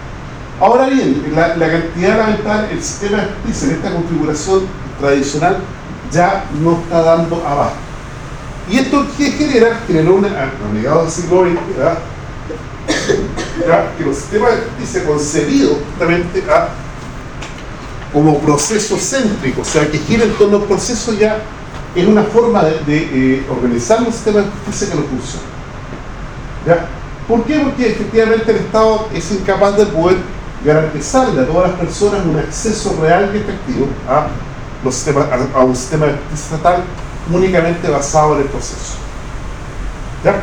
Ahora bien, la, la cantidad lamentable, el sistema de justicia en esta configuración tradicional ya no está dando abajo. ¿Y esto qué genera? Generó una, a mediados del siglo XX, ¿verdad? Que los sistemas de justicia concebidos justamente como proceso céntrico, o sea, que gira en torno a un proceso ya es una forma de, de eh, organizar los sistemas de justicia que no funciona. ¿Ya? ¿Por qué? Porque efectivamente el Estado es incapaz de poder garantizarle a todas las personas un acceso real y efectivo a, los sistemas, a, a un sistema estatal únicamente basado en el proceso. ¿Ya?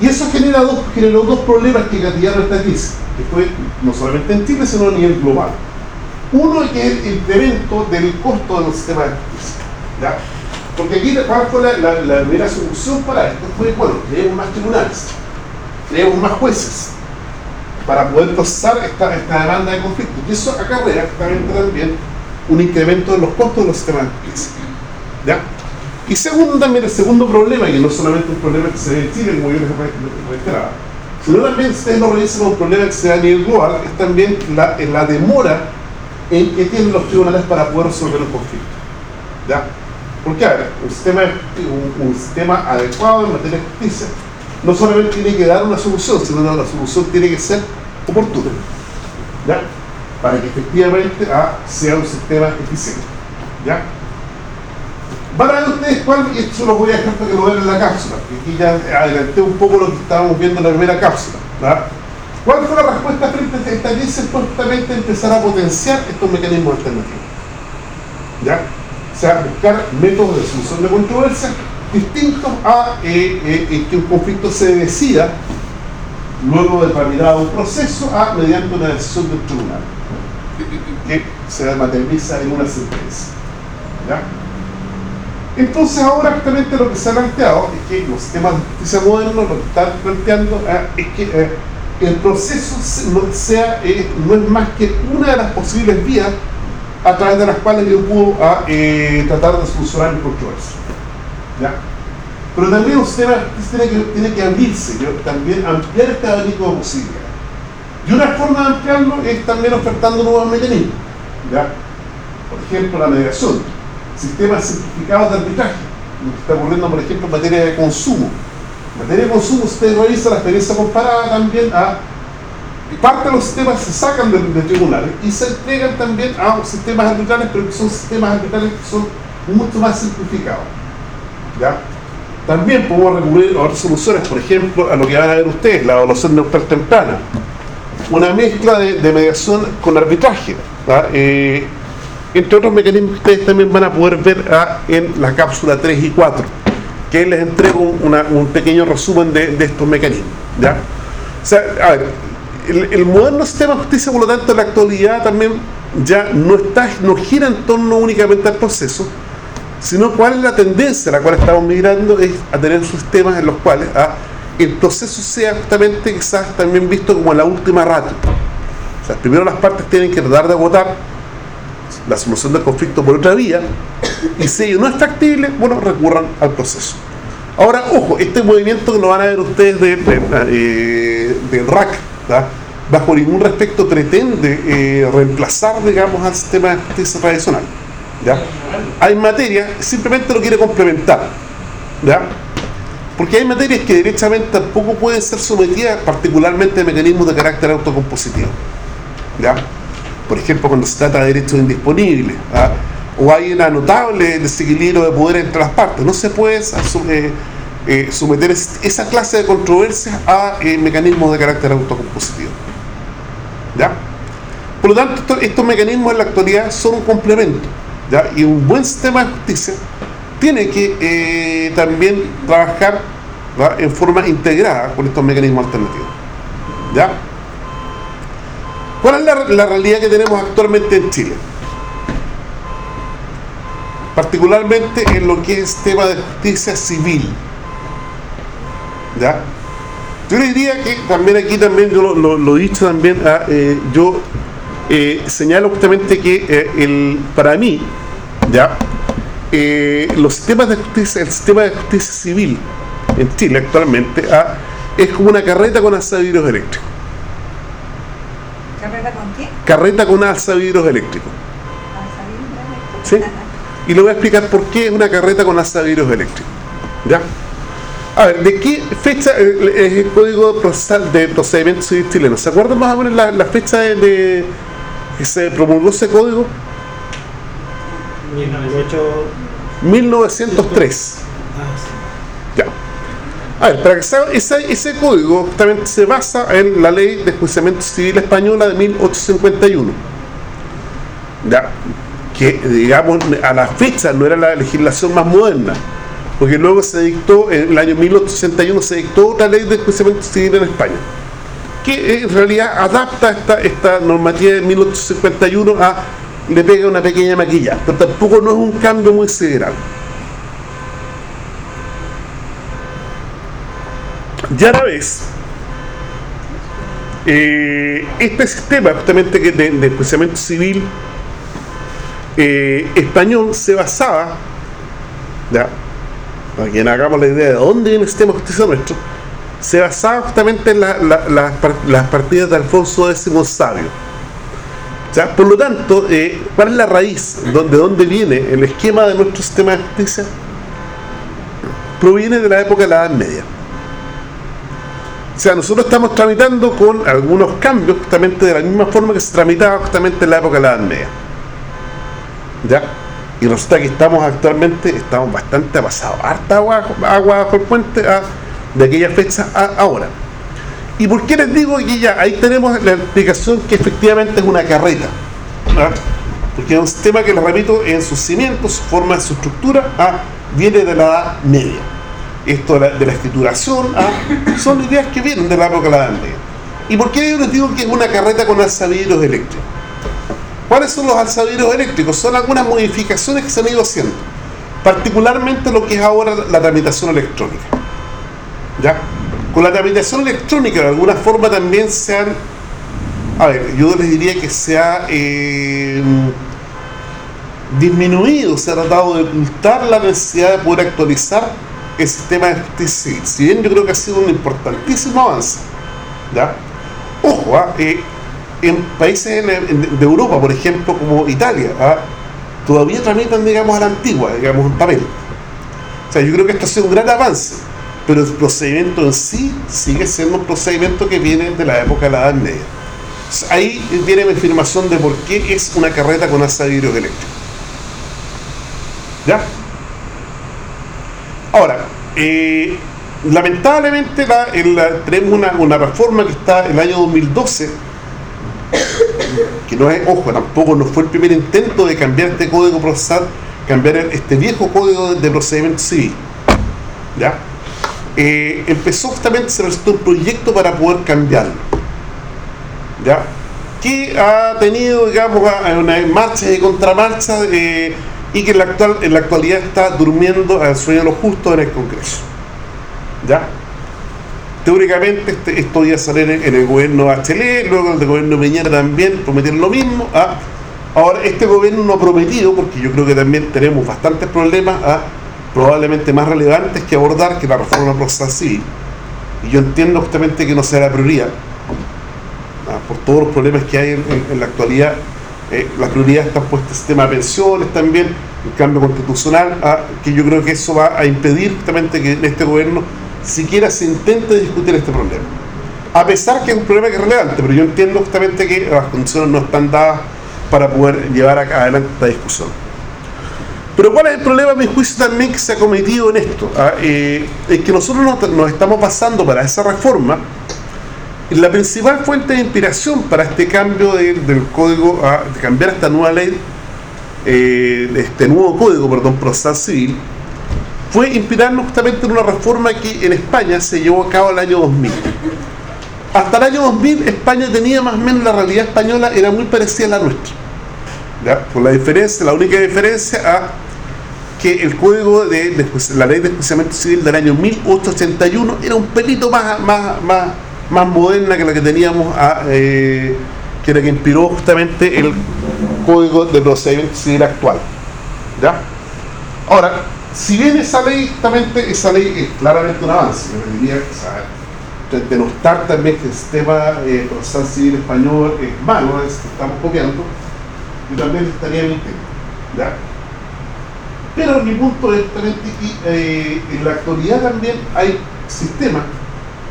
Y eso genera dos, generó dos problemas que esta crisis, que fue no solamente en Chile, sino a nivel global. Uno es que el incremento del costo de los sistemas de justicia. ¿ya? Porque aquí, ¿cuál fue la, la, la primera solución para esto? Fue, bueno, creemos más tribunales, creemos más jueces, para poder procesar esta, esta demanda de conflicto. Y eso acarrea justamente también un incremento de los costos de los sistemas de justicia. ¿Ya? Y segundo también, el segundo problema, y no solamente un problema que se ve en Chile, como yo les reiteraba, sino también, ustedes lo revisan, un problema que se da a nivel global, es también la, en la demora en que tienen los tribunales para poder resolver un conflicto. ¿Ya? Porque, a un sistema, un sistema adecuado en materia de justicia no solamente tiene que dar una solución, sino que la solución tiene que ser oportuna. ¿Ya? Para que efectivamente ah, sea un sistema eficiente. ¿Ya? Van a ver ustedes cuál, y esto se lo voy a dejar para que lo vean en la cápsula, aquí ya adelanté un poco lo que estábamos viendo en la primera cápsula. ¿Cuál fue la respuesta frente a esta crisis? Justamente empezar a potenciar estos mecanismos alternativos. ¿Ya? O sea, buscar métodos de solución de controversia distintos a eh, eh, que un conflicto se decida luego de validado un proceso a mediante una decisión del tribunal que se materializa en una sentencia. ¿Ya? Entonces ahora justamente lo que se ha planteado es que los sistemas de justicia modernos lo que están planteando eh, es que eh, el proceso no, sea, eh, no es más que una de las posibles vías a través de las cuales yo puedo ah, eh, tratar de solucionar mi controversia. ¿Ya? Pero también sistema tiene que, tiene que abrirse, también ampliar este abanico de posibilidades. Y una forma de ampliarlo es también ofertando nuevos mecanismos. ¿ya? Por ejemplo, la mediación, sistemas simplificados de arbitraje, lo que está ocurriendo, por ejemplo, en materia de consumo. En materia de consumo, usted revisa la experiencia comparada también a parte de los sistemas se sacan de, de tribunales y se entregan también a sistemas arbitrales, pero que son sistemas arbitrales que son mucho más simplificados. ¿ya? También podemos recurrir a soluciones, por ejemplo, a lo que van a ver ustedes, la evaluación neutral temprana. Una mezcla de, mediación con arbitraje. Eh, entre otros mecanismos que ustedes también van a poder ver ah, en la cápsula 3 y 4, que les entrego una- un pequeño resumen de, de estos mecanismos. ¿ya? O sea, a ver, el, el moderno sistema de justicia, por lo tanto, en la actualidad también ya no está no gira en torno únicamente al proceso, sino cuál es la tendencia a la cual estamos migrando es a tener sistemas en los cuales ah, el proceso sea justamente quizás también visto como la última ratio. O sea, primero las partes tienen que tratar de agotar la solución del conflicto por otra vía y si no es factible, bueno, recurran al proceso. Ahora, ojo, este movimiento que lo van a ver ustedes de, de, eh, del RAC, ¿tá? bajo ningún respecto pretende eh, reemplazar, digamos, al sistema de justicia tradicional. ¿ya? Hay materias, simplemente lo quiere complementar. ¿ya? Porque hay materias que derechamente tampoco pueden ser sometidas particularmente a mecanismos de carácter autocompositivo. ¿ya? Por ejemplo, cuando se trata de derechos indisponibles, ¿ah? o hay una notable desequilibrio de poder entre las partes. No se puede eh, eh, someter es- esa clase de controversias a eh, mecanismos de carácter autocompositivo. ¿Ya? Por lo tanto, esto- estos mecanismos en la actualidad son un complemento. ¿ya? Y un buen sistema de justicia tiene que también trabajar en forma integrada con estos mecanismos alternativos. ¿Ya? ¿Cuál es la, realidad que tenemos actualmente en Chile? Particularmente en lo que es tema de justicia civil. ¿Ya? Yo le diría que también aquí también, yo lo, he dicho también, ah, eh, yo eh, señalo justamente que eh, el, para mí, ¿ya? Los sistemas de justicia, el sistema de justicia civil en Chile actualmente ah, es como una carreta con alzavidrios eléctricos. ¿Carrera con qué? Carreta con alzavidrios eléctricos. ¿Sí? Y le voy a explicar por qué es una carreta con alzavidrios eléctricos. ¿Ya? A ver, ¿de qué fecha eh, es el Código Procesal de Procedimiento Civil Chileno? ¿Se acuerdan más o menos la, la fecha de, de que se promulgó ese código? 1908. 1903. A ver, para que se haga- ese, ese código justamente se basa en la ley de enjuiciamiento civil española de 1851. Ya. Que, digamos, a la fecha no era la legislación más moderna. Porque luego se dictó, en el año 1861, se dictó otra ley de enjuiciamiento civil en España. Que eh, en realidad adapta esta, esta normativa de 1851 a. le pega una pequeña maquilla. Pero tampoco no es un cambio muy sideral. Ya a la vez, eh, este sistema justamente de, de enjuiciamiento civil eh, español se basaba, ya, para que hagamos la idea de dónde viene el sistema de justicia nuestro, se basaba justamente en las partidas de Alfonso X Sabio. Ya, por lo tanto, eh, ¿cuál es la raíz? ¿De dónde viene el esquema de nuestro sistema de justicia? Proviene de la época de la Edad Media. O sea, nosotros estamos tramitando con algunos cambios justamente de la misma forma que se tramitaba justamente en la época de la Edad Media. ¿Ya? Y resulta que estamos actualmente, estamos bastante pasados. Harta agua, agua bajo el puente a- de aquella fecha a ahora. ¿Y por qué les digo que ya ahí tenemos la explicación que efectivamente es una carreta? ¿ah? Porque es un sistema que, les repito, en sus cimientos, su forma, su estructura, ah, viene de la Edad Media. Esto de la, escrituración, ah, son ideas que vienen de la época de la. ¿Y por qué yo les digo que es una carreta con alzavidrios eléctricos? ¿Cuáles son los alzavidrios eléctricos? Son algunas modificaciones que se han ido haciendo. Particularmente lo que es ahora la tramitación electrónica. ¿Ya? Con la tramitación electrónica de alguna forma también se han... A ver, yo les diría que se ha... eh, disminuido, se ha tratado de ocultar la necesidad de poder actualizar el sistema justicia civil. Si bien yo creo que ha sido un importantísimo avance, ¿ya? Ojo, ¿ah? Eh, en países de Europa, por ejemplo, como Italia, ¿ah? todavía tramitan, digamos, a la antigua, digamos, en papel. O sea, yo creo que esto ha sido un gran avance, pero el procedimiento en sí sigue siendo un procedimiento que viene de la época de la Edad Media. Ahí viene mi afirmación de por qué es una carreta con asa de vidrio eléctrico. ¿Ya? Ahora, eh, lamentablemente la- en la- tenemos una, una reforma que está el año 2012, que no es, ojo, tampoco no fue el primer intento de cambiar este código procesal, cambiar este viejo código de, procedimiento civil. ¿Ya? Eh, empezó justamente, se presentó un proyecto para poder cambiarlo. ¿Ya? Que ha tenido, digamos, una marcha y contramarcha eh, y que en la, actual, en la actualidad está durmiendo al sueño de los justos en el Congreso. ¿Ya? Teóricamente este, esto iba a salir en, en el gobierno Bachelet, luego el de gobierno Piñera también prometieron lo mismo. ¿ah? Ahora, este gobierno no ha prometido, porque yo creo que también tenemos bastantes problemas, ¿ah? probablemente más relevantes que abordar que la reforma procesal civil. Y yo entiendo justamente que no sea la prioridad, ¿ah? por todos los problemas que hay en, en- en la actualidad. Eh, las prioridades están puestas en sistema de pensiones también, el cambio constitucional, ¿ah? que yo creo que eso va a impedir justamente que en este gobierno siquiera se intente discutir este problema. A pesar que es un problema que es relevante, pero yo entiendo justamente que las condiciones no están dadas para poder llevar adelante esta discusión. Pero ¿cuál es el problema, a mi juicio, también que se ha cometido en esto? Ah, eh, es que nosotros nos, nos estamos basando para esa reforma la principal fuente de inspiración para este cambio de- del código, a, de cambiar esta nueva ley, eh, este nuevo código, perdón, procesal civil, fue inspirarnos justamente en una reforma que en España se llevó a cabo el año 2000. Hasta el año 2000 España tenía más o menos la realidad española, era muy parecida a la nuestra. ¿ya? Con la diferencia, la única diferencia a que el código de, de la ley de enjuiciamiento civil del año 1881 era un pelito más, más, más, más moderna que la que teníamos, a, eh, que era que inspiró justamente el código de procedimiento civil actual. ¿ya? Ahora, si bien esa ley, justamente, esa ley es claramente un avance, yo diría, o sea, de- denostar también que el sistema eh, procesal civil español es malo, es que estamos copiando, yo también estaría mintiendo, ¿ya? Pero mi punto es que eh, en la actualidad también hay sistemas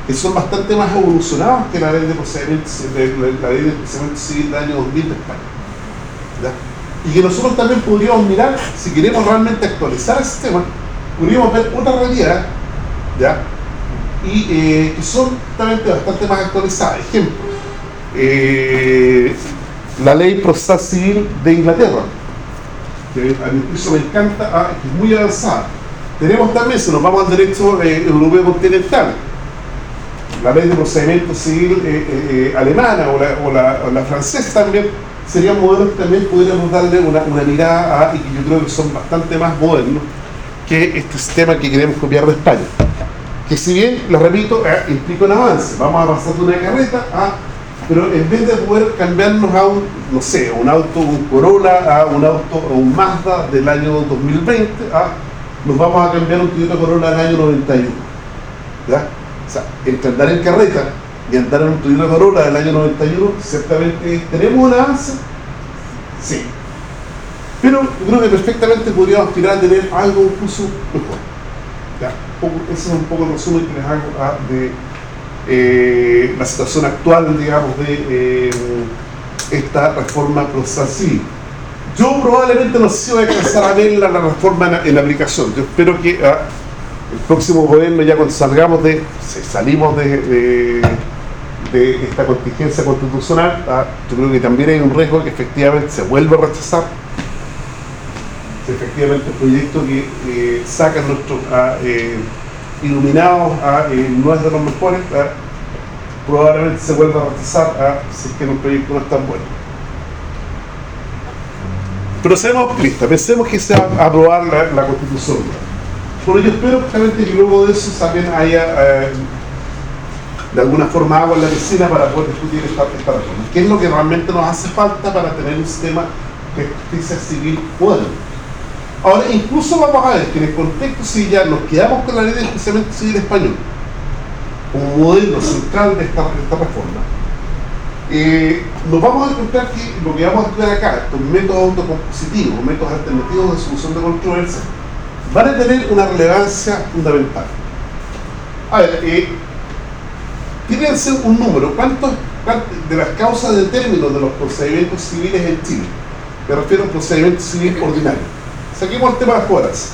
que son bastante más evolucionados que la ley de procedimiento, procedimiento civil del año 2000 de España. ¿ya? Y que nosotros también podríamos mirar, si queremos realmente actualizar el sistema, podríamos ver otra realidad, ¿ya? Y eh, que son justamente bastante más actualizadas. Ejemplo, eh, la ley procesal civil de Inglaterra, que a mi me encanta, ah, es muy avanzada. Tenemos también, si nos vamos al derecho eh, europeo continental, la ley de procedimiento civil eh, eh, eh, alemana o la, francesa también serían modelos que también podríamos darle una, una mirada a, y que yo creo que son bastante más modernos que este sistema que queremos copiar de España. Que si bien, lo repito, eh, implica un avance, vamos a pasar de una carreta a pero en vez de poder cambiarnos a un, no sé, un auto, un Corolla, a un auto, o un Mazda del año 2020, a, nos vamos a cambiar un Toyota Corolla del año 91. ¿Ya? Entre andar en carreta y andar en un Toyota Corolla del año 91, ciertamente tenemos un avance, sí. Pero creo que perfectamente podríamos aspirar a tener algo incluso mejor. ¿Ya? Ese es un poco el resumen que les hago ah, de eh, la situación actual, digamos, de eh, esta reforma procesal civil. Yo probablemente no sé si voy a alcanzar a ver la, la reforma en, en aplicación. Yo espero que ah, el próximo gobierno, ya cuando salgamos de, salimos de, esta contingencia constitucional, ah, yo creo que también hay un riesgo que efectivamente se vuelva a rechazar efectivamente el proyecto que eh, sacan nuestros ah, iluminados ah, eh, no es de los mejores, ah, probablemente se vuelva a rechazar ah, si es que el proyecto no es tan bueno. Pero seamos optimistas, pensemos que se va a aprobar la constitución. Bueno, yo espero justamente que luego de eso también haya eh, de alguna forma agua en la piscina para poder discutir esta, esta reforma. ¿Qué es lo que realmente nos hace falta para tener un sistema que justicia civil pueden. Ahora, incluso vamos a ver que en el contexto, si ya nos quedamos con la ley de enjuiciamiento civil español, como modelo central de esta, de reforma, eh, nos vamos a encontrar que lo que vamos a estudiar acá, estos métodos autocompositivos, métodos alternativos de solución de controversias, van a tener una relevancia fundamental. A ver, eh, fíjense un número, ¿cuántos cuánto- de las causas de término de los procedimientos civiles en Chile? Me refiero a un procedimiento civil ordinario. Saquemos el tema de las horas,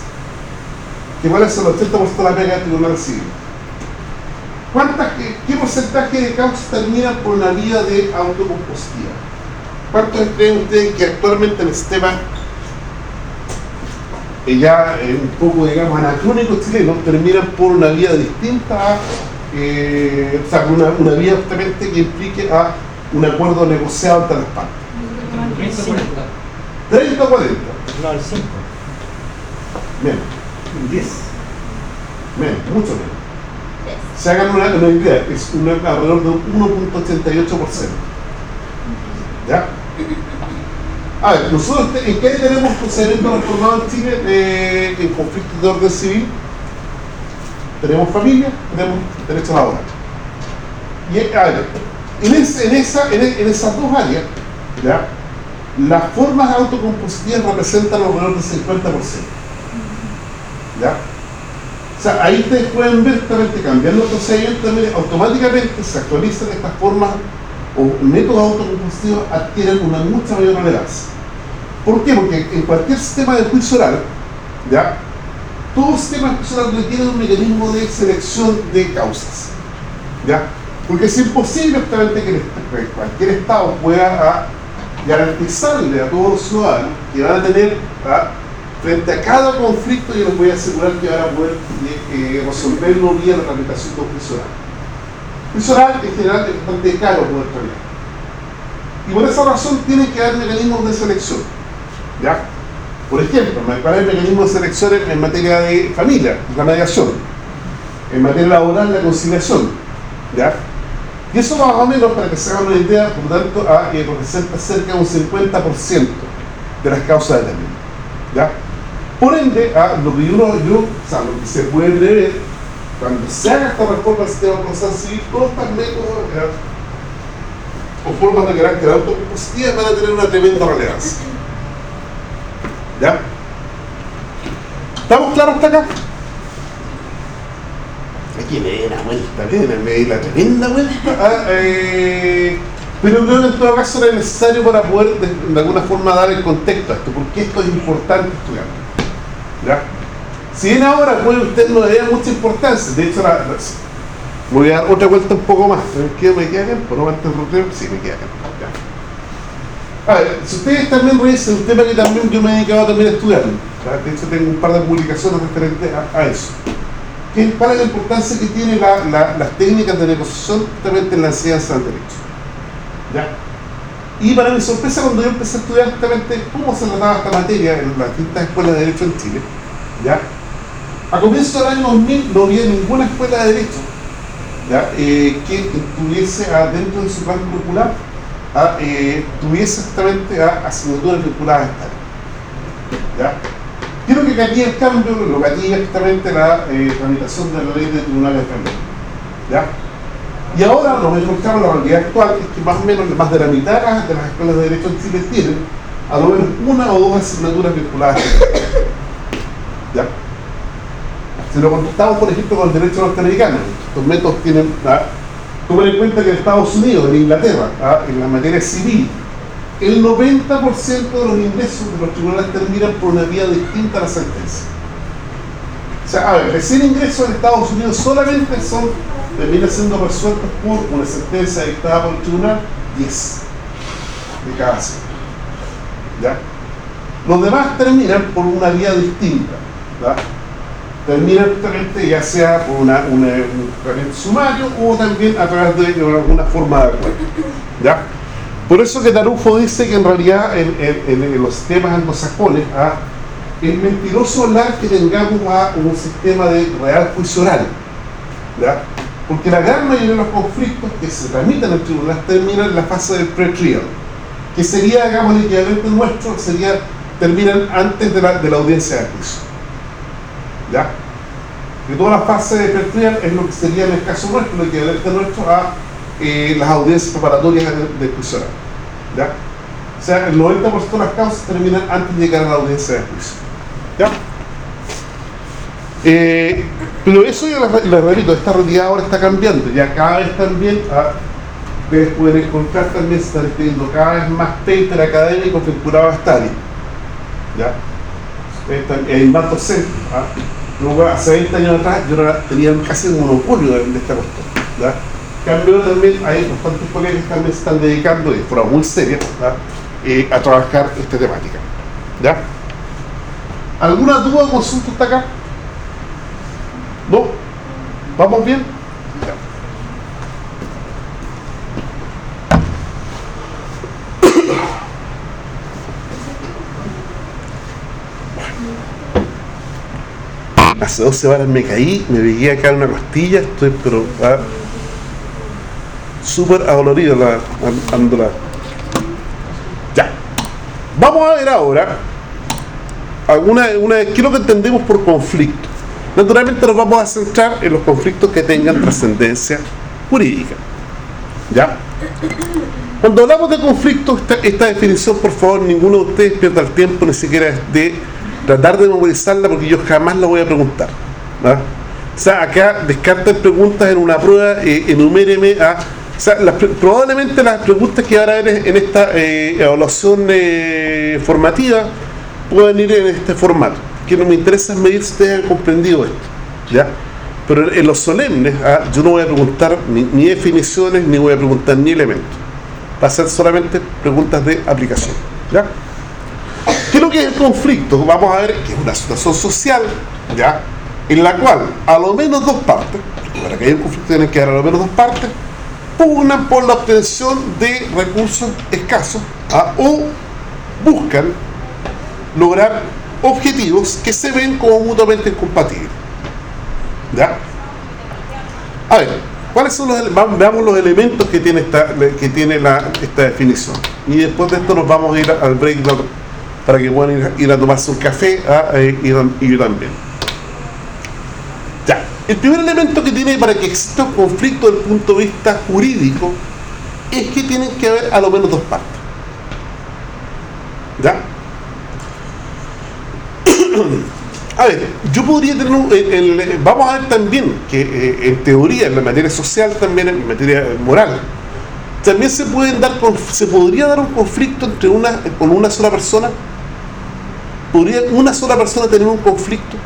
que vale el 80% de la pega del tribunal civil. ¿Cuántas, qué, porcentaje de causas terminan por una vía de autocompositiva? ¿Cuántos creen ustedes que actualmente en el sistema eh, ya eh, un poco, digamos, anacrónico chileno, terminan por una vía distinta a, eh, o sea, una, una vía justamente que implique a un acuerdo negociado entre las partes? 25. 30 o 40, No, el 5. menos, 10. menos, mucho menos. Se hagan una, una idea, es una, alrededor de un 1.88%. ¿Ya? A ver, nosotros en qué tenemos procedimientos reformados en Chile eh, en conflictos de orden civil? Tenemos familia, tenemos derecho laboral. Y eh, a ver, en, ese- en, esa, en, esas dos áreas, ¿ya? las formas autocompositivas representan alrededor del 50%. ¿Ya? O sea, ahí ustedes pueden ver cambiando el procedimiento, también automáticamente se actualizan estas formas o métodos autocompositivos adquieren una mucha mayor relevancia. ¿Por qué? Porque en cualquier sistema de juicio oral, ¿ya? todo sistema de juicio oral requiere un mecanismo de selección de causas. ¿ya? Porque es imposible justamente que cualquier Estado pueda ah, garantizarle a todos los ciudadanos que van a tener ah, frente a cada conflicto, yo les voy a asegurar que van a poder eh, eh, resolverlo vía la tramitación de un juicio oral. Juicio oral en general es bastante caro poder tramitar. Y por esa razón tienen que haber mecanismos de selección. ¿ya? Por ejemplo, ¿cuál es el mecanismo de selección en, materia de familia? La mediación. En materia laboral, la conciliación. ¿ya? Y eso más o menos, para que se hagan una idea, por lo tanto, a, eh, representa cerca de un 50% de las causas de término. ¿ya? Por ende, a, lo que uno, yo, o sea, lo que se puede prever, cuando se haga esta reforma del sistema procesal civil, todos estos métodos ¿ya? o formas de carácter autocompositivas van a tener una tremenda relevancia. ¿Ya? ¿Estamos claros hasta acá? Aquí me di la vuelta, me di la tremenda vuelta. ah, eh, pero creo que en todo caso era necesario para poder de, de alguna forma dar el contexto a esto, porque esto es importante estudiarlo. ¿Ya? Si bien ahora puede usted no le da mucha importancia, de hecho voy a dar otra vuelta un poco más. ¿Me me queda tiempo? ¿No antes roteo? Sí, me queda tiempo. A ver, si ustedes también revisan un tema que también yo me he dedicado también a estudiar, de hecho tengo un par de publicaciones referentes a, a eso, que es para la importancia que tiene la- la- las técnicas de negociación justamente en la enseñanza del derecho. ¿ya? Y para mi sorpresa, cuando yo empecé a estudiar justamente cómo se trataba esta materia en las distintas escuelas de derecho en Chile, ¿ya? A comienzos del año 2000 no había ninguna escuela de derecho. Eh, que tuviese dentro de su plan curricular eh, tuviese justamente ah, asignaturas vinculadas a esta. ¿ya? Quiero que aquí el cambio lo es justamente la eh, tramitación de la ley de tribunales de. ¿ya? Y ahora nos encontramos la realidad actual, es que más o menos más de la mitad de las escuelas de derecho en Chile tienen a lo menos una o dos asignaturas vinculadas a esta. ¿ya? Si lo contestamos, por ejemplo, con el derecho norteamericano, estos métodos tienen, ¿ah? tomen en cuenta que en Estados Unidos, en Inglaterra, ¿ah? en la materia civil, el 90% de los ingresos de los tribunales terminan por una vía distinta a la sentencia. O sea, recién ingresos en Estados Unidos solamente son, terminan siendo resueltos por una sentencia dictada por el tribunal, 10 de cada 100. ¿Ya? Los demás terminan por una vía distinta. ¿ya? Terminan justamente ya sea por una, un tratamiento sumario o también a través de alguna forma de acuerdo. ¿ya? Por eso que Tarufo dice que en realidad en, en- los sistemas anglosajones ah, es mentiroso hablar que tengamos ah, un sistema de real juicio oral. Porque la gran mayoría de los conflictos que se tramitan en el tribunal terminan en la fase del pre-trial. que sería, digamos, el equivalente nuestro, sería, terminan antes de la, de la audiencia de juicio. ¿Ya? Que toda la fase de pretrial es lo que sería en el caso nuestro, el equivalente nuestro a eh, las audiencias preparatorias de, oral. ¿Ya? O sea, el 90% de las causas terminan antes de llegar a la audiencia de juicio. ¿Ya? Eh, pero eso yo les, repito, esta realidad ahora está cambiando, ya cada vez también ah, ustedes pueden encontrar también se están escribiendo cada vez más paper académicos vinculados a área. ¿Ya? Hay más docentes. ¿ah? Luego, hace 20 años atrás yo tenía casi un monopolio de, de esta cuestión. En cambio también hay bastantes colegas que también se están dedicando de forma muy seria. Eh, a trabajar esta temática. ¿Ya? ¿Alguna duda o consulta hasta acá? ¿No? ¿Vamos bien? Ya. Hace dos semanas me caí, me pegué acá en una costilla, estoy pero ah, súper adolorido la, an- ando la- Ya. Vamos a ver ahora alguna, una, qué es lo que entendemos por conflicto. Naturalmente nos vamos a centrar en los conflictos que tengan trascendencia jurídica. ¿Ya? Cuando hablamos de conflicto, esta, esta definición, por favor, ninguno de ustedes pierda el tiempo ni siquiera de tratar de memorizarla porque yo jamás la voy a preguntar. ¿ah? O sea, acá descarten preguntas en una prueba, eh, enuméreme a... O sea, probablemente las preguntas que van a en esta eh, evaluación eh, formativa pueden ir en este formato. Que no me interesa es medir si ustedes han comprendido esto. ¿Ya? Pero en los solemnes, ah, yo no voy a preguntar ni, ni definiciones, ni voy a preguntar ni elementos. Va a ser solamente preguntas de aplicación. ¿Ya? ¿Qué es lo que es el conflicto? Vamos a ver que es una situación social, ¿ya? En la cual a lo menos dos partes, para que haya un conflicto tienen que haber a lo menos dos partes, pugnan por la obtención de recursos escasos ¿ah? o buscan lograr objetivos que se ven como mutuamente incompatibles. ¿Ya? A ver, ¿cuáles son los veamos los elementos que tiene esta que tiene la, esta definición? Y después de esto nos vamos a ir al break para que puedan ir, ir a tomarse un café ah, eh, y, yo también. Ya, el primer elemento que tiene para que exista un conflicto desde el punto de vista jurídico es que tienen que haber a lo menos dos partes. ¿Ya? *coughs* A ver, yo podría tener un, vamos a ver también que eh, en teoría, en la materia social también, en materia moral, también se pueden dar se podría dar un conflicto entre una con una sola persona. ¿Podría una sola persona tener un conflicto?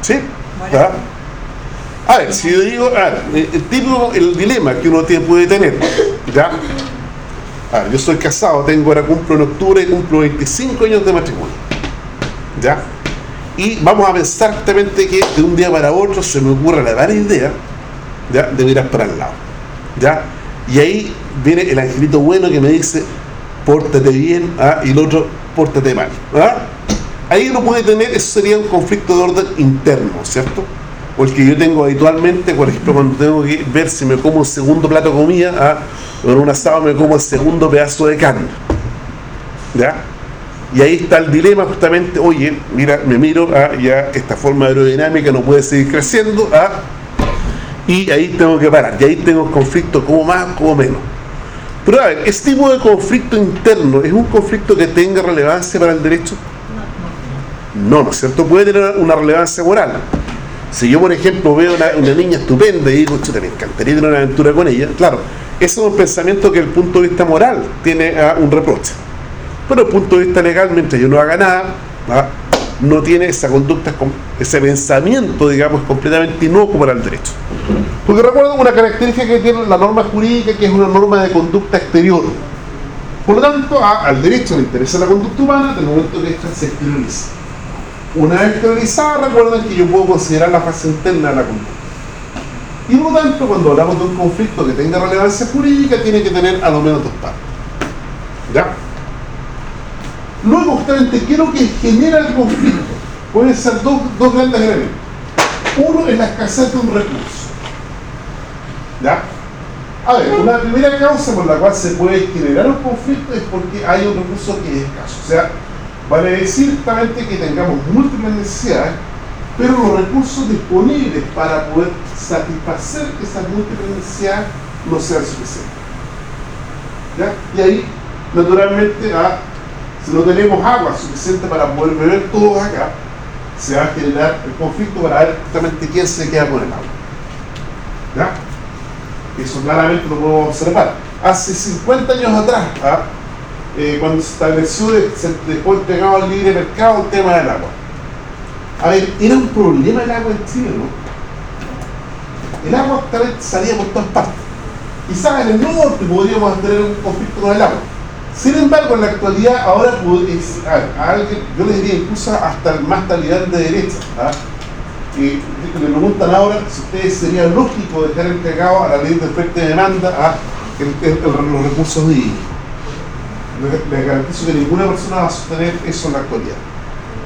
Sí. ¿Sí? ¿Ya? A ver, si yo digo, a ver, el, típico, el dilema que uno tiene, puede tener, ¿ya? A ver, yo soy casado, tengo ahora cumplo en octubre y cumplo 25 años de matrimonio, ¿ya? Y vamos a pensar exactamente que de un día para otro se me ocurre la vara idea, ¿ya? De mirar para el lado, ¿ya? Y ahí viene el angelito bueno que me dice, pórtate bien, ¿ah? y el otro, pórtate mal, ¿ah? Ahí uno puede tener, eso sería un conflicto de orden interno, ¿cierto? O el que yo tengo habitualmente, por ejemplo, cuando tengo que ver si me como un segundo plato de comida, ¿ah? o en un asado me como el segundo pedazo de carne. ¿Ya? Y ahí está el dilema justamente, oye, mira, me miro, ah, ya esta forma aerodinámica no puede seguir creciendo, ah, y ahí tengo que parar, y ahí tengo un conflicto como más, como menos. Pero a ver, ¿ese tipo de conflicto interno es un conflicto que tenga relevancia para el derecho? No, ¿no es cierto? Puede tener una relevancia moral. Si yo, por ejemplo, veo una, una niña estupenda y digo, chuta, me encantaría tener una aventura con ella, claro, ese es un pensamiento que desde el punto de vista moral tiene ah, un reproche. Pero desde el punto de vista legal, mientras yo no haga nada, ah, no tiene esa conducta, ese pensamiento, digamos, completamente inocuo para el derecho. Porque recuerdo una característica que tiene la norma jurídica, que es una norma de conducta exterior. Por lo tanto, a- al derecho le interesa la conducta humana del momento que ésta se exterioriza. Una vez exteriorizada, recuerden que yo puedo considerar la fase interna de la conducta. Y por lo tanto, cuando hablamos de un conflicto que tenga relevancia jurídica, tiene que tener a lo menos dos partes. ¿Ya? Luego, justamente, ¿qué es lo que genera el conflicto? Pueden ser dos, dos grandes elementos. Uno es la escasez de un recurso. ¿Ya? A ver, una primera causa por la cual se puede generar un conflicto es porque hay un recurso que es escaso. O sea, vale decir justamente que tengamos múltiples necesidades, pero los recursos disponibles para poder satisfacer esas múltiples necesidades no sean suficientes. ¿Ya? Y ahí, naturalmente, ah, si no tenemos agua suficiente para poder beber todos acá, se va a generar el conflicto para ver justamente quién se queda con el agua. ¿Ya? Eso claramente lo podemos observar. Hace 50 años atrás, ¿ah? eh, cuando se estableció, se dejó entregado al libre mercado el tema del agua. A ver, era un problema el agua en Chile, ¿no? El agua también salía por todas partes. Quizás en el norte podríamos tener un conflicto con el agua. Sin embargo, en la actualidad, ahora a- alguien, yo le diría incluso hasta el más talibán de derecha, ¿ah? y le preguntan ahora si ustedes sería lógico dejar entregado a la ley de oferta y demanda a el- los recursos hídricos. Les garantizo que ninguna persona va a sostener eso en la actualidad.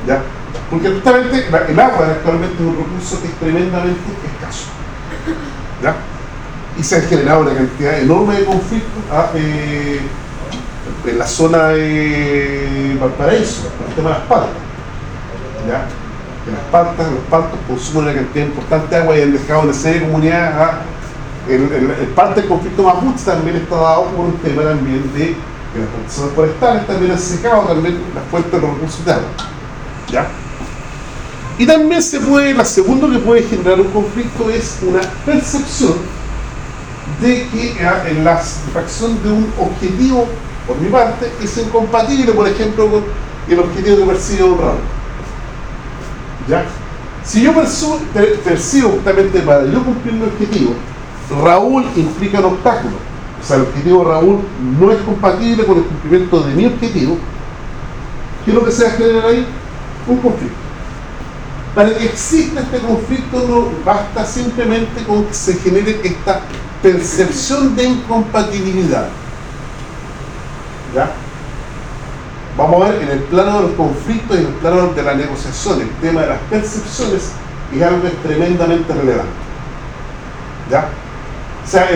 ¿ya? Porque justamente el agua actualmente es un recurso que es tremendamente escaso. ¿ya? Y se han generado una cantidad enorme de conflictos ah, eh, en la zona de Valparaíso, el tema de las paltas. ¿ya? Las paltas, los paltos consumen una cantidad importante de agua y han dejado una serie de comunidades a- el, el- el parte del conflicto mapuche también está dado por un tema también de que las plantaciones forestales también han secado también las fuentes de los recursos de agua. ¿Ya? Y también se puede, la segundo que puede generar un conflicto es una percepción de que en la satisfacción de un objetivo, por mi parte, es incompatible, por ejemplo, con el objetivo que persigue un Raúl. ¿Ya? Si yo percibo, per- percibo justamente para yo cumplir mi objetivo, Raúl implica un obstáculo. O sea, el objetivo de Raúl no es compatible con el cumplimiento de mi objetivo. ¿Qué es lo que se va a generar ahí? Un conflicto. Para que exista este conflicto no basta simplemente con que se genere esta percepción de incompatibilidad. ¿Ya? Vamos a ver en el plano de los conflictos y en el plano de la negociación, el tema de las percepciones es algo tremendamente relevante. ¿Ya? O sea,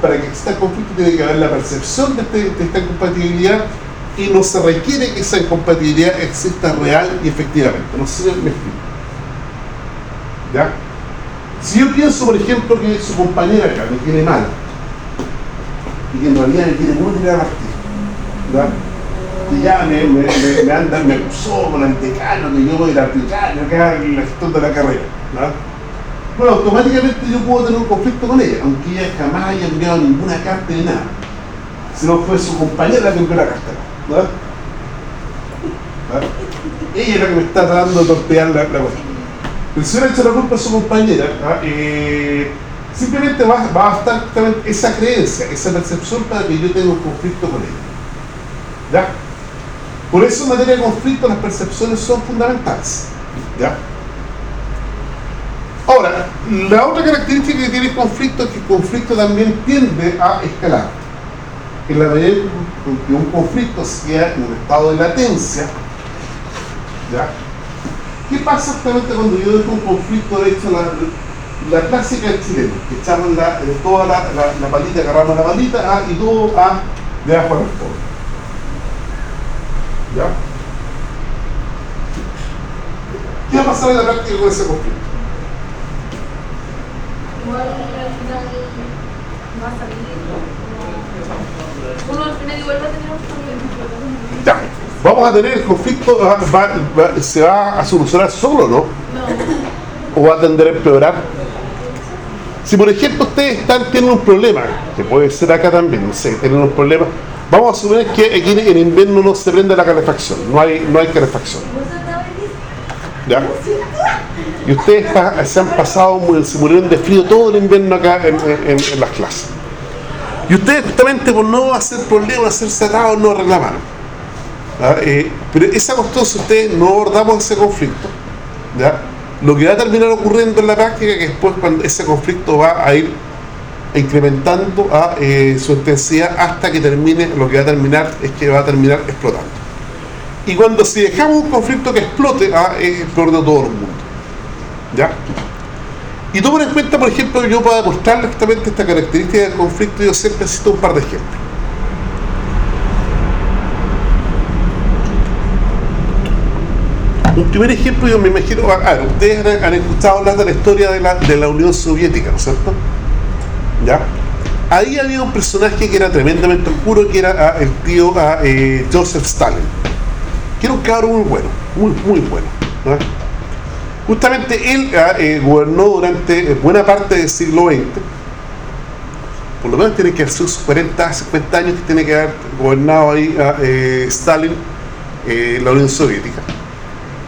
para que exista conflicto tiene que haber la percepción de, este- de esta incompatibilidad y no se requiere que esa incompatibilidad exista real y efectivamente. No sé si me explico. ¿Ya? Si yo pienso, por ejemplo, que su compañera acá me quiere mal y que en realidad me quiere muy partir, Y ya me, me, me, me anda, me acusó con el decano, que yo voy a aplicar acá en la gestión de la carrera, ¿ya? Bueno, automáticamente yo puedo tener un conflicto con ella, aunque ella jamás haya enviado ninguna carta ni nada. Si no fue su compañera la que envió la carta, ¿no? Ella es la que me está tratando de torpear la, cuestión. Pero si hubiera hecho la culpa a su compañera. Eh, simplemente va, va a bastar esa creencia, esa percepción para que yo tenga un conflicto con ella. ¿Ya? Por eso en materia de conflicto las percepciones son fundamentales. ¿Ya? Ahora, la otra característica que tiene el conflicto es que el conflicto también tiende a escalar. En la medida que un conflicto se queda en un estado de latencia, ¿ya? ¿Qué pasa exactamente cuando yo dejo un conflicto? De hecho, la, la clásica del chileno, que echamos la, eh, toda la, la, la palita, agarramos la palita ah, y todo a de abajo al todo. ¿Ya? ¿Qué va a pasar en la práctica con ese conflicto? Igual al final va a salir. Uno al final igual va a tener un problema. Ya. Vamos a tener el conflicto, va- va- va- se va a solucionar solo, ¿no? No, o va a tender a empeorar. Si por ejemplo ustedes están, tienen un problema, que puede ser acá también, no sé, tienen un problema, vamos a suponer que aquí en invierno no se prende la calefacción, no hay, no hay calefacción. ¿Ya? Y ustedes se han pasado, se murieron de frío todo el invierno acá en, en- las clases. Y ustedes justamente por no hacer problemas, hacer cerrados, no reclamaron. Eh, pero esa cuestión, si ustedes no abordamos ese conflicto, ¿ya? lo que va a terminar ocurriendo en la práctica que después cuando ese conflicto va a ir incrementando a, eh, su intensidad hasta que termine, lo que va a terminar es que va a terminar explotando. Y cuando si dejamos un conflicto que explote, ah, es de todo el mundo. ¿Ya? Y tomen en cuenta, por ejemplo, yo para demostrarles justamente esta característica del conflicto, yo siempre cito un par de ejemplos. Un primer ejemplo, yo me imagino, a ustedes han, han escuchado hablar de la historia de la, de la Unión Soviética, ¿no es cierto? ¿Ya? Ahí había un personaje que era tremendamente oscuro, que era ah, el tío ah, eh, Joseph Stalin, que era un cabro muy bueno, muy, muy bueno. ¿no? Justamente él ah, eh, gobernó durante eh, buena parte del siglo XX, por lo menos tiene que ser sus 40, 50 años que tiene que haber gobernado ahí ah, eh, Stalin, la Unión Soviética.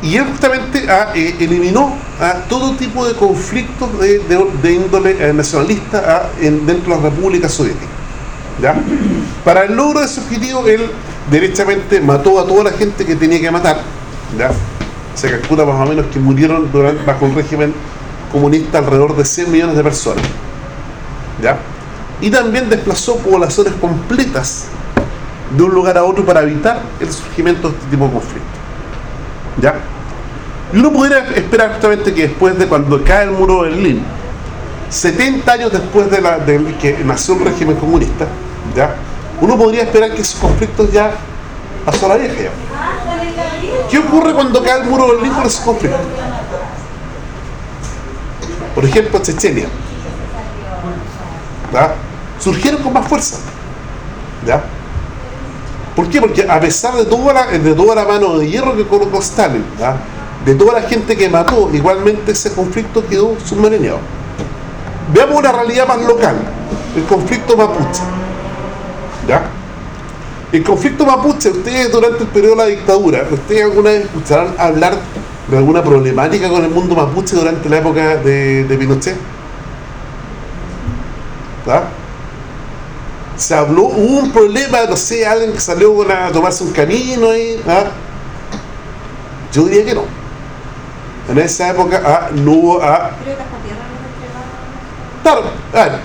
Y él justamente ah, eh, eliminó ah, todo tipo de conflictos de, índole eh, nacionalista ah, en- dentro de la República Soviética. ¿ya? Para el logro de ese objetivo, él derechamente mató a toda la gente que tenía que matar. ¿ya? Se calcula más o menos que murieron durante, bajo el régimen comunista alrededor de 100 millones de personas. ¿ya? Y también desplazó poblaciones completas de un lugar a otro para evitar el surgimiento de este tipo de conflictos. ¿Ya? Y uno pudiera esperar justamente que después de cuando cae el muro de Berlín, 70 años después de, la, de que nació el régimen comunista, ¿ya? uno podría esperar que esos conflictos ya pasó a la vieja. ¿Qué ocurre cuando cae el muro de Berlín con esos conflictos? Por ejemplo, Chechenia. ¿ya? Surgieron con más fuerza. ¿ya? ¿Por qué? Porque a pesar de toda la, de toda la mano de hierro que colocó Stalin, ¿ya? de toda la gente que mató, igualmente ese conflicto quedó submariniado. Veamos una realidad más local, el conflicto mapuche. ¿Ya? El conflicto mapuche, ustedes durante el periodo de la dictadura, ¿ustedes alguna vez escucharán hablar de alguna problemática con el mundo mapuche durante la época de, de Pinochet? ¿Ya? Se habló, hubo un problema, no sé, alguien que salió a tomarse un camino ahí, ¿ah? yo diría que no. En esa época ah, no hubo, ah, claro, claro.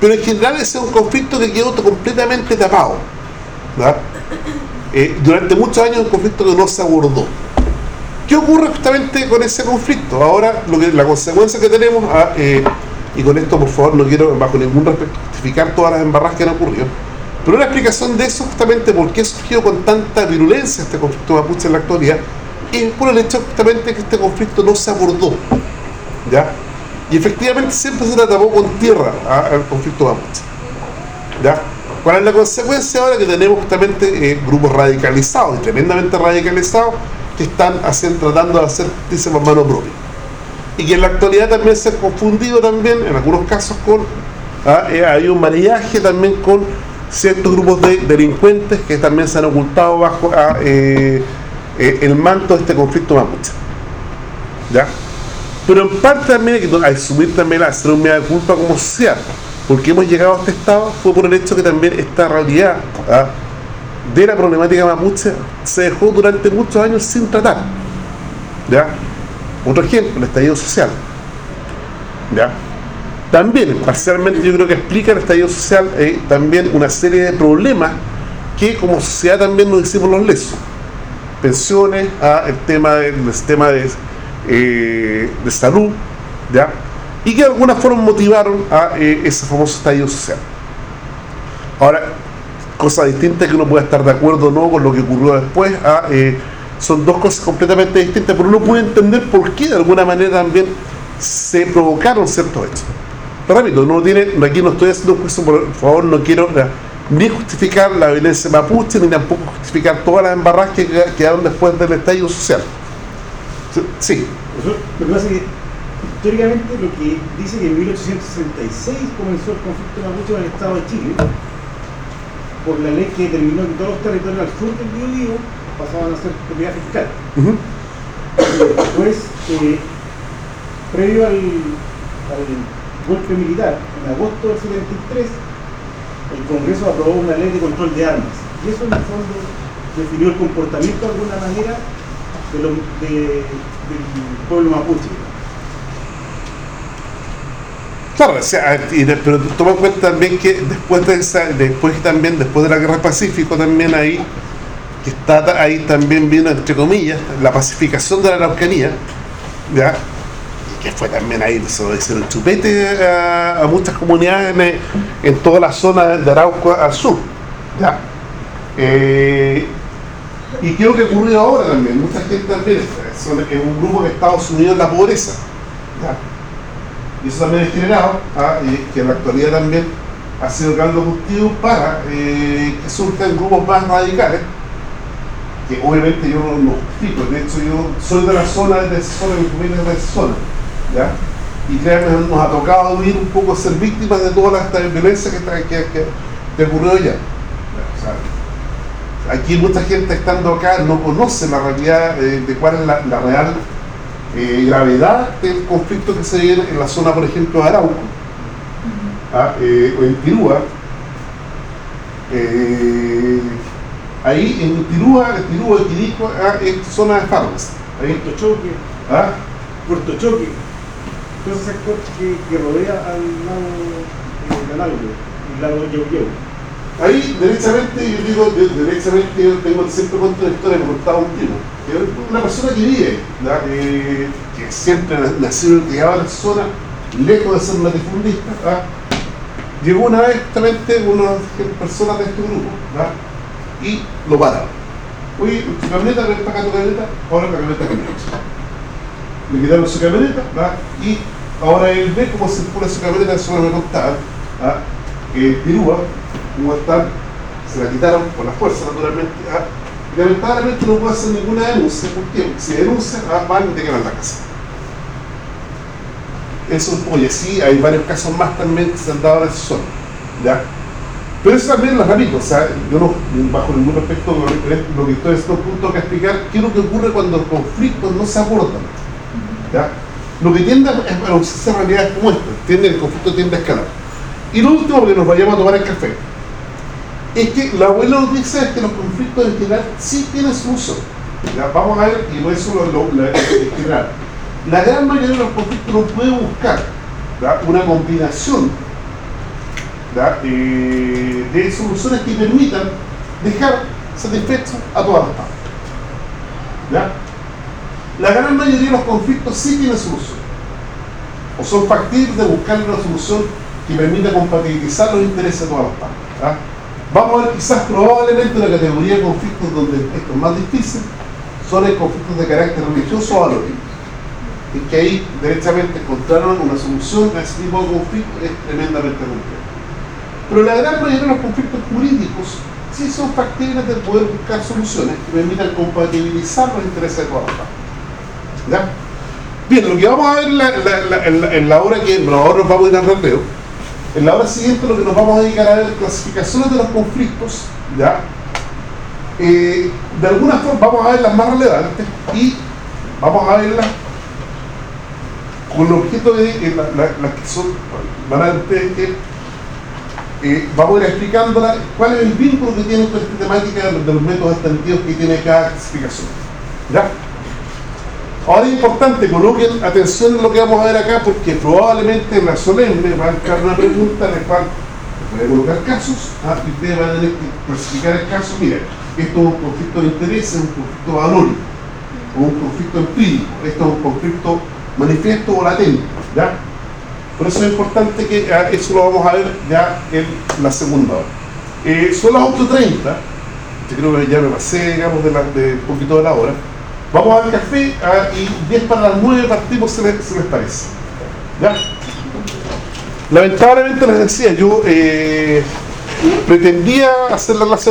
pero en general ese es un conflicto que quedó completamente tapado. ¿verdad? Eh, durante muchos años un conflicto que no se abordó. ¿Qué ocurre justamente con ese conflicto? Ahora, lo que, la consecuencia que tenemos, ah, eh, y con esto por favor no quiero bajo ningún respecto justificar todas las embarras que han ocurrido, pero una explicación de eso justamente por qué surgió con tanta virulencia este conflicto mapuche en la actualidad, es por el hecho justamente que este conflicto no se abordó. ¿Ya? Y efectivamente siempre se la tapó con tierra ah, al conflicto mapuche. ¿Ya? ¿Cuál es la consecuencia ahora? Que tenemos justamente eh, grupos radicalizados, tremendamente radicalizados, que están haciendo, tratando de hacer por mano propia. Y que en la actualidad también se ha confundido también, en algunos casos, con ah, eh, hay un mariaje también con ciertos grupos de delincuentes que también se han ocultado bajo ah, eh, eh, el manto de este conflicto mapuche. ¿Ya? Pero en parte también hay que asumir también hacer un media culpa como sociedad. Porque hemos llegado a este estado fue por el hecho que también esta realidad ¿ah? de la problemática mapuche se dejó durante muchos años sin tratar. ¿Ya? Otro ejemplo, el estallido social. ¿Ya? También, parcialmente yo creo que explica el estallido social eh, también una serie de problemas que como sociedad también nos hicimos los lesos. Pensiones, ah, el tema del de, eh, de salud, ¿ya? y que de alguna forma motivaron a eh, ese famoso estallido social. Ahora, cosa distinta que uno pueda estar de acuerdo o no con lo que ocurrió después, ah, eh, son dos cosas completamente distintas, pero uno puede entender por qué de alguna manera también se provocaron ciertos hechos. Repito, no tiene, aquí no estoy haciendo juicio, por favor, no quiero ni justificar la violencia mapuche, ni tampoco justificar todas las embarras que quedaron después del estallido social. Sí, Lo que pasa es que históricamente lo que dice que en 1866 comenzó el conflicto mapuche con el Estado de Chile por la ley que determinó que todos los territorios al sur del Biobío pasaban a ser propiedad fiscal. Ujú. Después, eh, previo al, al golpe militar, en agosto del 73, el Congreso aprobó una ley de control de armas. Y eso en el fondo definió el comportamiento de alguna manera de lo- de- del pueblo mapuche. Claro, o sea, y de- pero toma en cuenta también que después de esa, después también, después de la guerra del Pacífico también ahí, que está ahí también vino entre comillas, la pacificación de la Araucanía, ¿ya? que fue también ahí, se lo hicieron chupete a, muchas comunidades en, en toda la zona de Arauco al sur. ¿ya? Eh, y creo que ocurrió ahora también, mucha gente también, es un grupo que está sumido en la pobreza. ¿ya? Y eso también es generado, ¿ah? y que en la actualidad también ha sido caldo cultivo para eh, que surjan grupos más radicales, que obviamente yo no justifico, de hecho yo soy de la zona, de esa zona, mi familia es de esa zona, ¿ya? Y créanme, nos ha tocado vivir un poco, ser víctimas de toda esta violencia que, está- que, que, que ocurrió allá. aquí mucha gente estando acá no conoce la realidad eh, de cuál es la, la real eh, gravedad del conflicto que se vive en la zona, por ejemplo, de Arauco, ah, eh, o en Tirúa. Eh, ahí en Tirúa, Tirúa Quirico, ah, es zona de farmas. Ahí, Puerto Choque, ah, Puerto Choque, todo ese sector que, que rodea al lago eh, de Analgo, el lago Yeu Ahí, derechamente, yo digo, de- derechamente yo tengo siempre cuento una historia que me contaba un que es Una persona que vive, ¿ya? que, siempre ha nacido y criado en la zona, lejos de ser latifundista, ¿ya? llegó una vez justamente una persona de este grupo ¿ya? Y lo pararon. Oye, tu camioneta, ven para acá tu camioneta, ahora la camioneta camioneta. Le quitaron su camioneta ¿ya? y ahora él ve cómo circula su camioneta, eso no me contaba. Que Pirúa, como están, se la quitaron por la fuerza naturalmente. ¿ah? Y lamentablemente no puede hacer ninguna denuncia, ¿por qué? Si denuncia, ah, van y te quedan la casa. Eso es oye, sí, hay varios casos más también que se han dado en zona. ¿ya? Pero eso también lo repito, o sea, yo no, bajo ningún respecto, lo que lo que estoy estos puntos que explicar, qué es lo que ocurre cuando los conflictos no se abordan. ¿ya? Lo que tiende a a producirse realidades como esta, tiende, el conflicto tiende a escalar. Y lo último, porque nos vayamos a tomar el café, es que la buena noticia es que los conflictos en general sí tienen solución. ¿ya? Vamos a ver, y por eso lo, lo- la- en general. La gran mayoría de los conflictos no puede buscar una combinación. De soluciones que permitan dejar satisfechos a todas las partes. La gran mayoría de los conflictos sí tienen solución. O son factibles de buscar una solución que permita compatibilizar los intereses de todas las partes. Vamos a ver quizás probablemente la categoría de conflictos donde esto es más difícil son los conflictos de carácter religioso o valórico. Y que ahí derechamente encontraron una solución a ese tipo de conflicto es tremendamente complejo. Pero la gran mayoría de los conflictos jurídicos sí son factibles de poder buscar soluciones que permitan compatibilizar los intereses de todas. ¿Ya? Bien, lo que vamos a ver en la, hora que ahora nos vamos a ir al recreo, en la hora siguiente lo que nos vamos a dedicar a ver clasificaciones de los conflictos, ¿ya? Eh, de alguna forma vamos a ver las más relevantes y vamos a verlas con el objeto de eh, la- la- las que son, van a ver ustedes que eh, vamos a ir explicándola cuál es el vínculo que tiene esta temática de los, métodos extensivos que tiene cada clasificación. ¿Ya? Ahora es importante, coloquen atención en lo que vamos a ver acá, porque probablemente en la solemne va a entrar una pregunta en la cual se puede colocar casos, ah, y ustedes van a tener que clasificar el caso. Mira, esto es un conflicto de intereses, un conflicto valórico, o un conflicto empírico, esto es un conflicto manifiesto o latente. ¿ya? Por eso es importante que ah, eso lo vamos a ver ya en la segunda hora. Eh, son las 8.30, yo creo que ya me pasé, digamos, de, un poquito de la hora. Vamos al café ah, y 10 para las 9 partimos, si les, si les parece. ¿Ya? Lamentablemente les decía, yo eh, pretendía hacer la clase